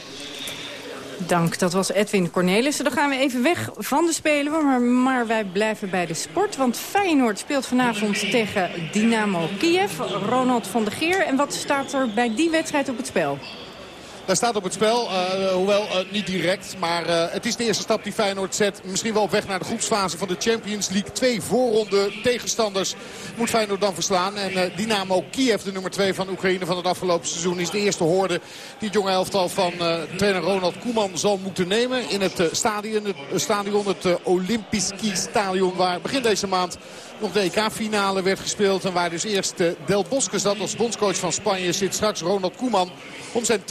Dank, dat was Edwin Cornelissen. Dan gaan we even weg van de Spelen, maar, maar wij blijven bij de sport. Want Feyenoord speelt vanavond tegen Dynamo Kiev. Ronald van der Geer. En wat staat er bij die wedstrijd op het spel? Daar staat op het spel, uh, hoewel uh, niet direct. Maar het is de eerste stap die Feyenoord zet. Misschien wel op weg naar de groepsfase van de Champions League. Twee voorronde tegenstanders moet Feyenoord dan verslaan. En Dynamo Kiev, de nummer 2 van Oekraïne van het afgelopen seizoen... is de eerste hoorde die het jonge elftal van trainer Ronald Koeman zal moeten nemen. In het stadion, het, stadion, het Olympiski stadion... waar begin deze maand de EK-finale werd gespeeld. En waar dus eerst Del Bosque zat als bondscoach van Spanje... zit straks Ronald Koeman om zijn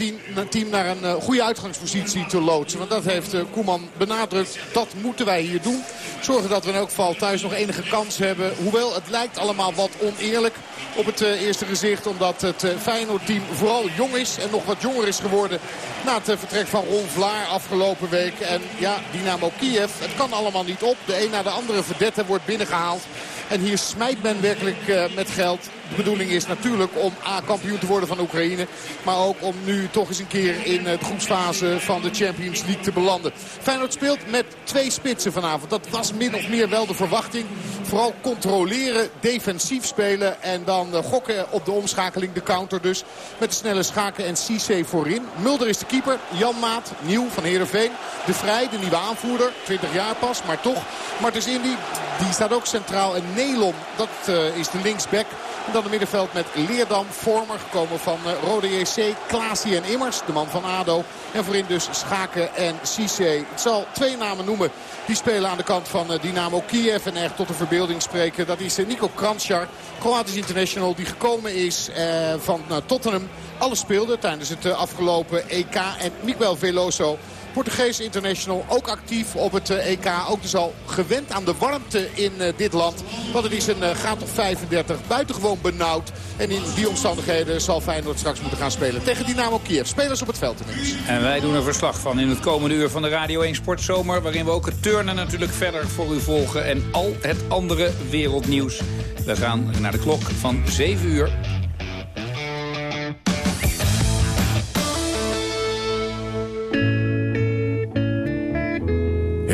team, naar een uh, goede uitgangspositie te loodsen. Want dat heeft uh, Koeman benadrukt. Dat moeten wij hier doen. Zorgen dat we in elk geval thuis nog enige kans hebben. Hoewel het lijkt allemaal wat oneerlijk op het eerste gezicht. Omdat het Feyenoord-team vooral jong is en nog wat jonger is geworden. Na het vertrek van Ron Vlaar afgelopen week. En ja, Dynamo Kiev, het kan allemaal niet op. De een na de andere verdette wordt binnengehaald. En hier smijt men werkelijk uh, met geld. De bedoeling is natuurlijk om A, kampioen te worden van Oekraïne. Maar ook om nu toch eens een keer in de groepsfase van de Champions League te belanden. Feyenoord speelt met twee spitsen vanavond. Dat was min of meer wel de verwachting. Vooral controleren, defensief spelen. En dan uh, gokken op de omschakeling, de counter dus. Met de snelle schaken en Cisse voorin. Mulder is de keeper. Jan Maat, nieuw van Heerenveen. De Vrij, de nieuwe aanvoerder. 20 jaar pas, maar toch. Martens Indy, die staat ook centraal. En Nelom, dat uh, is de linksback. En dan het middenveld met Leerdam, Vormer, gekomen van uh, Rode JC, Klaasie en Immers, de man van ADO. En voorin dus Schaken en Cisse. Ik zal twee namen noemen. Die spelen aan de kant van uh, Dynamo Kiev en echt tot de verbeelding spreken. Dat is Nico Kranjčar, Kroatisch international, die gekomen is van Tottenham. Alles speelde tijdens het afgelopen EK. En Miguel Veloso Portugees international ook actief op het EK. Ook dus al gewend aan de warmte in dit land. Want het is een graad of 35. Buitengewoon benauwd. En in die omstandigheden zal Feyenoord straks moeten gaan spelen tegen Dynamo Kiev. Spelers op het veld inmiddels. En wij doen een verslag van in het komende uur van de Radio 1 Sportzomer. Waarin we ook het turnen natuurlijk verder voor u volgen. En al het andere wereldnieuws. We gaan naar de klok van 7 uur.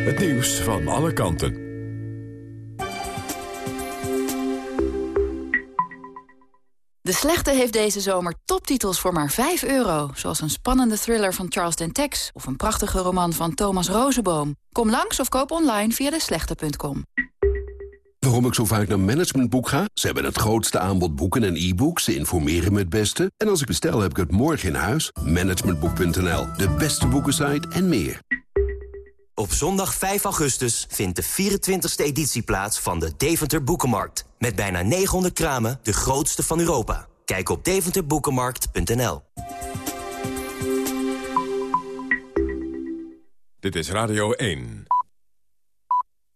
Het nieuws van alle kanten. De Slechte heeft deze zomer toptitels voor maar 5 euro. Zoals een spannende thriller van Charles Dentex... of een prachtige roman van Thomas Rozenboom. Kom langs of koop online via deslechte.com. Waarom ik zo vaak naar Managementboek ga? Ze hebben het grootste aanbod boeken en e-books. Ze informeren me het beste. En als ik bestel, heb ik het morgen in huis. Managementboek.nl, de beste boekensite en meer. Op zondag 5 augustus vindt de 24e editie plaats van de Deventer Boekenmarkt. Met bijna 900 kramen, de grootste van Europa. Kijk op deventerboekenmarkt.nl. Dit is Radio 1.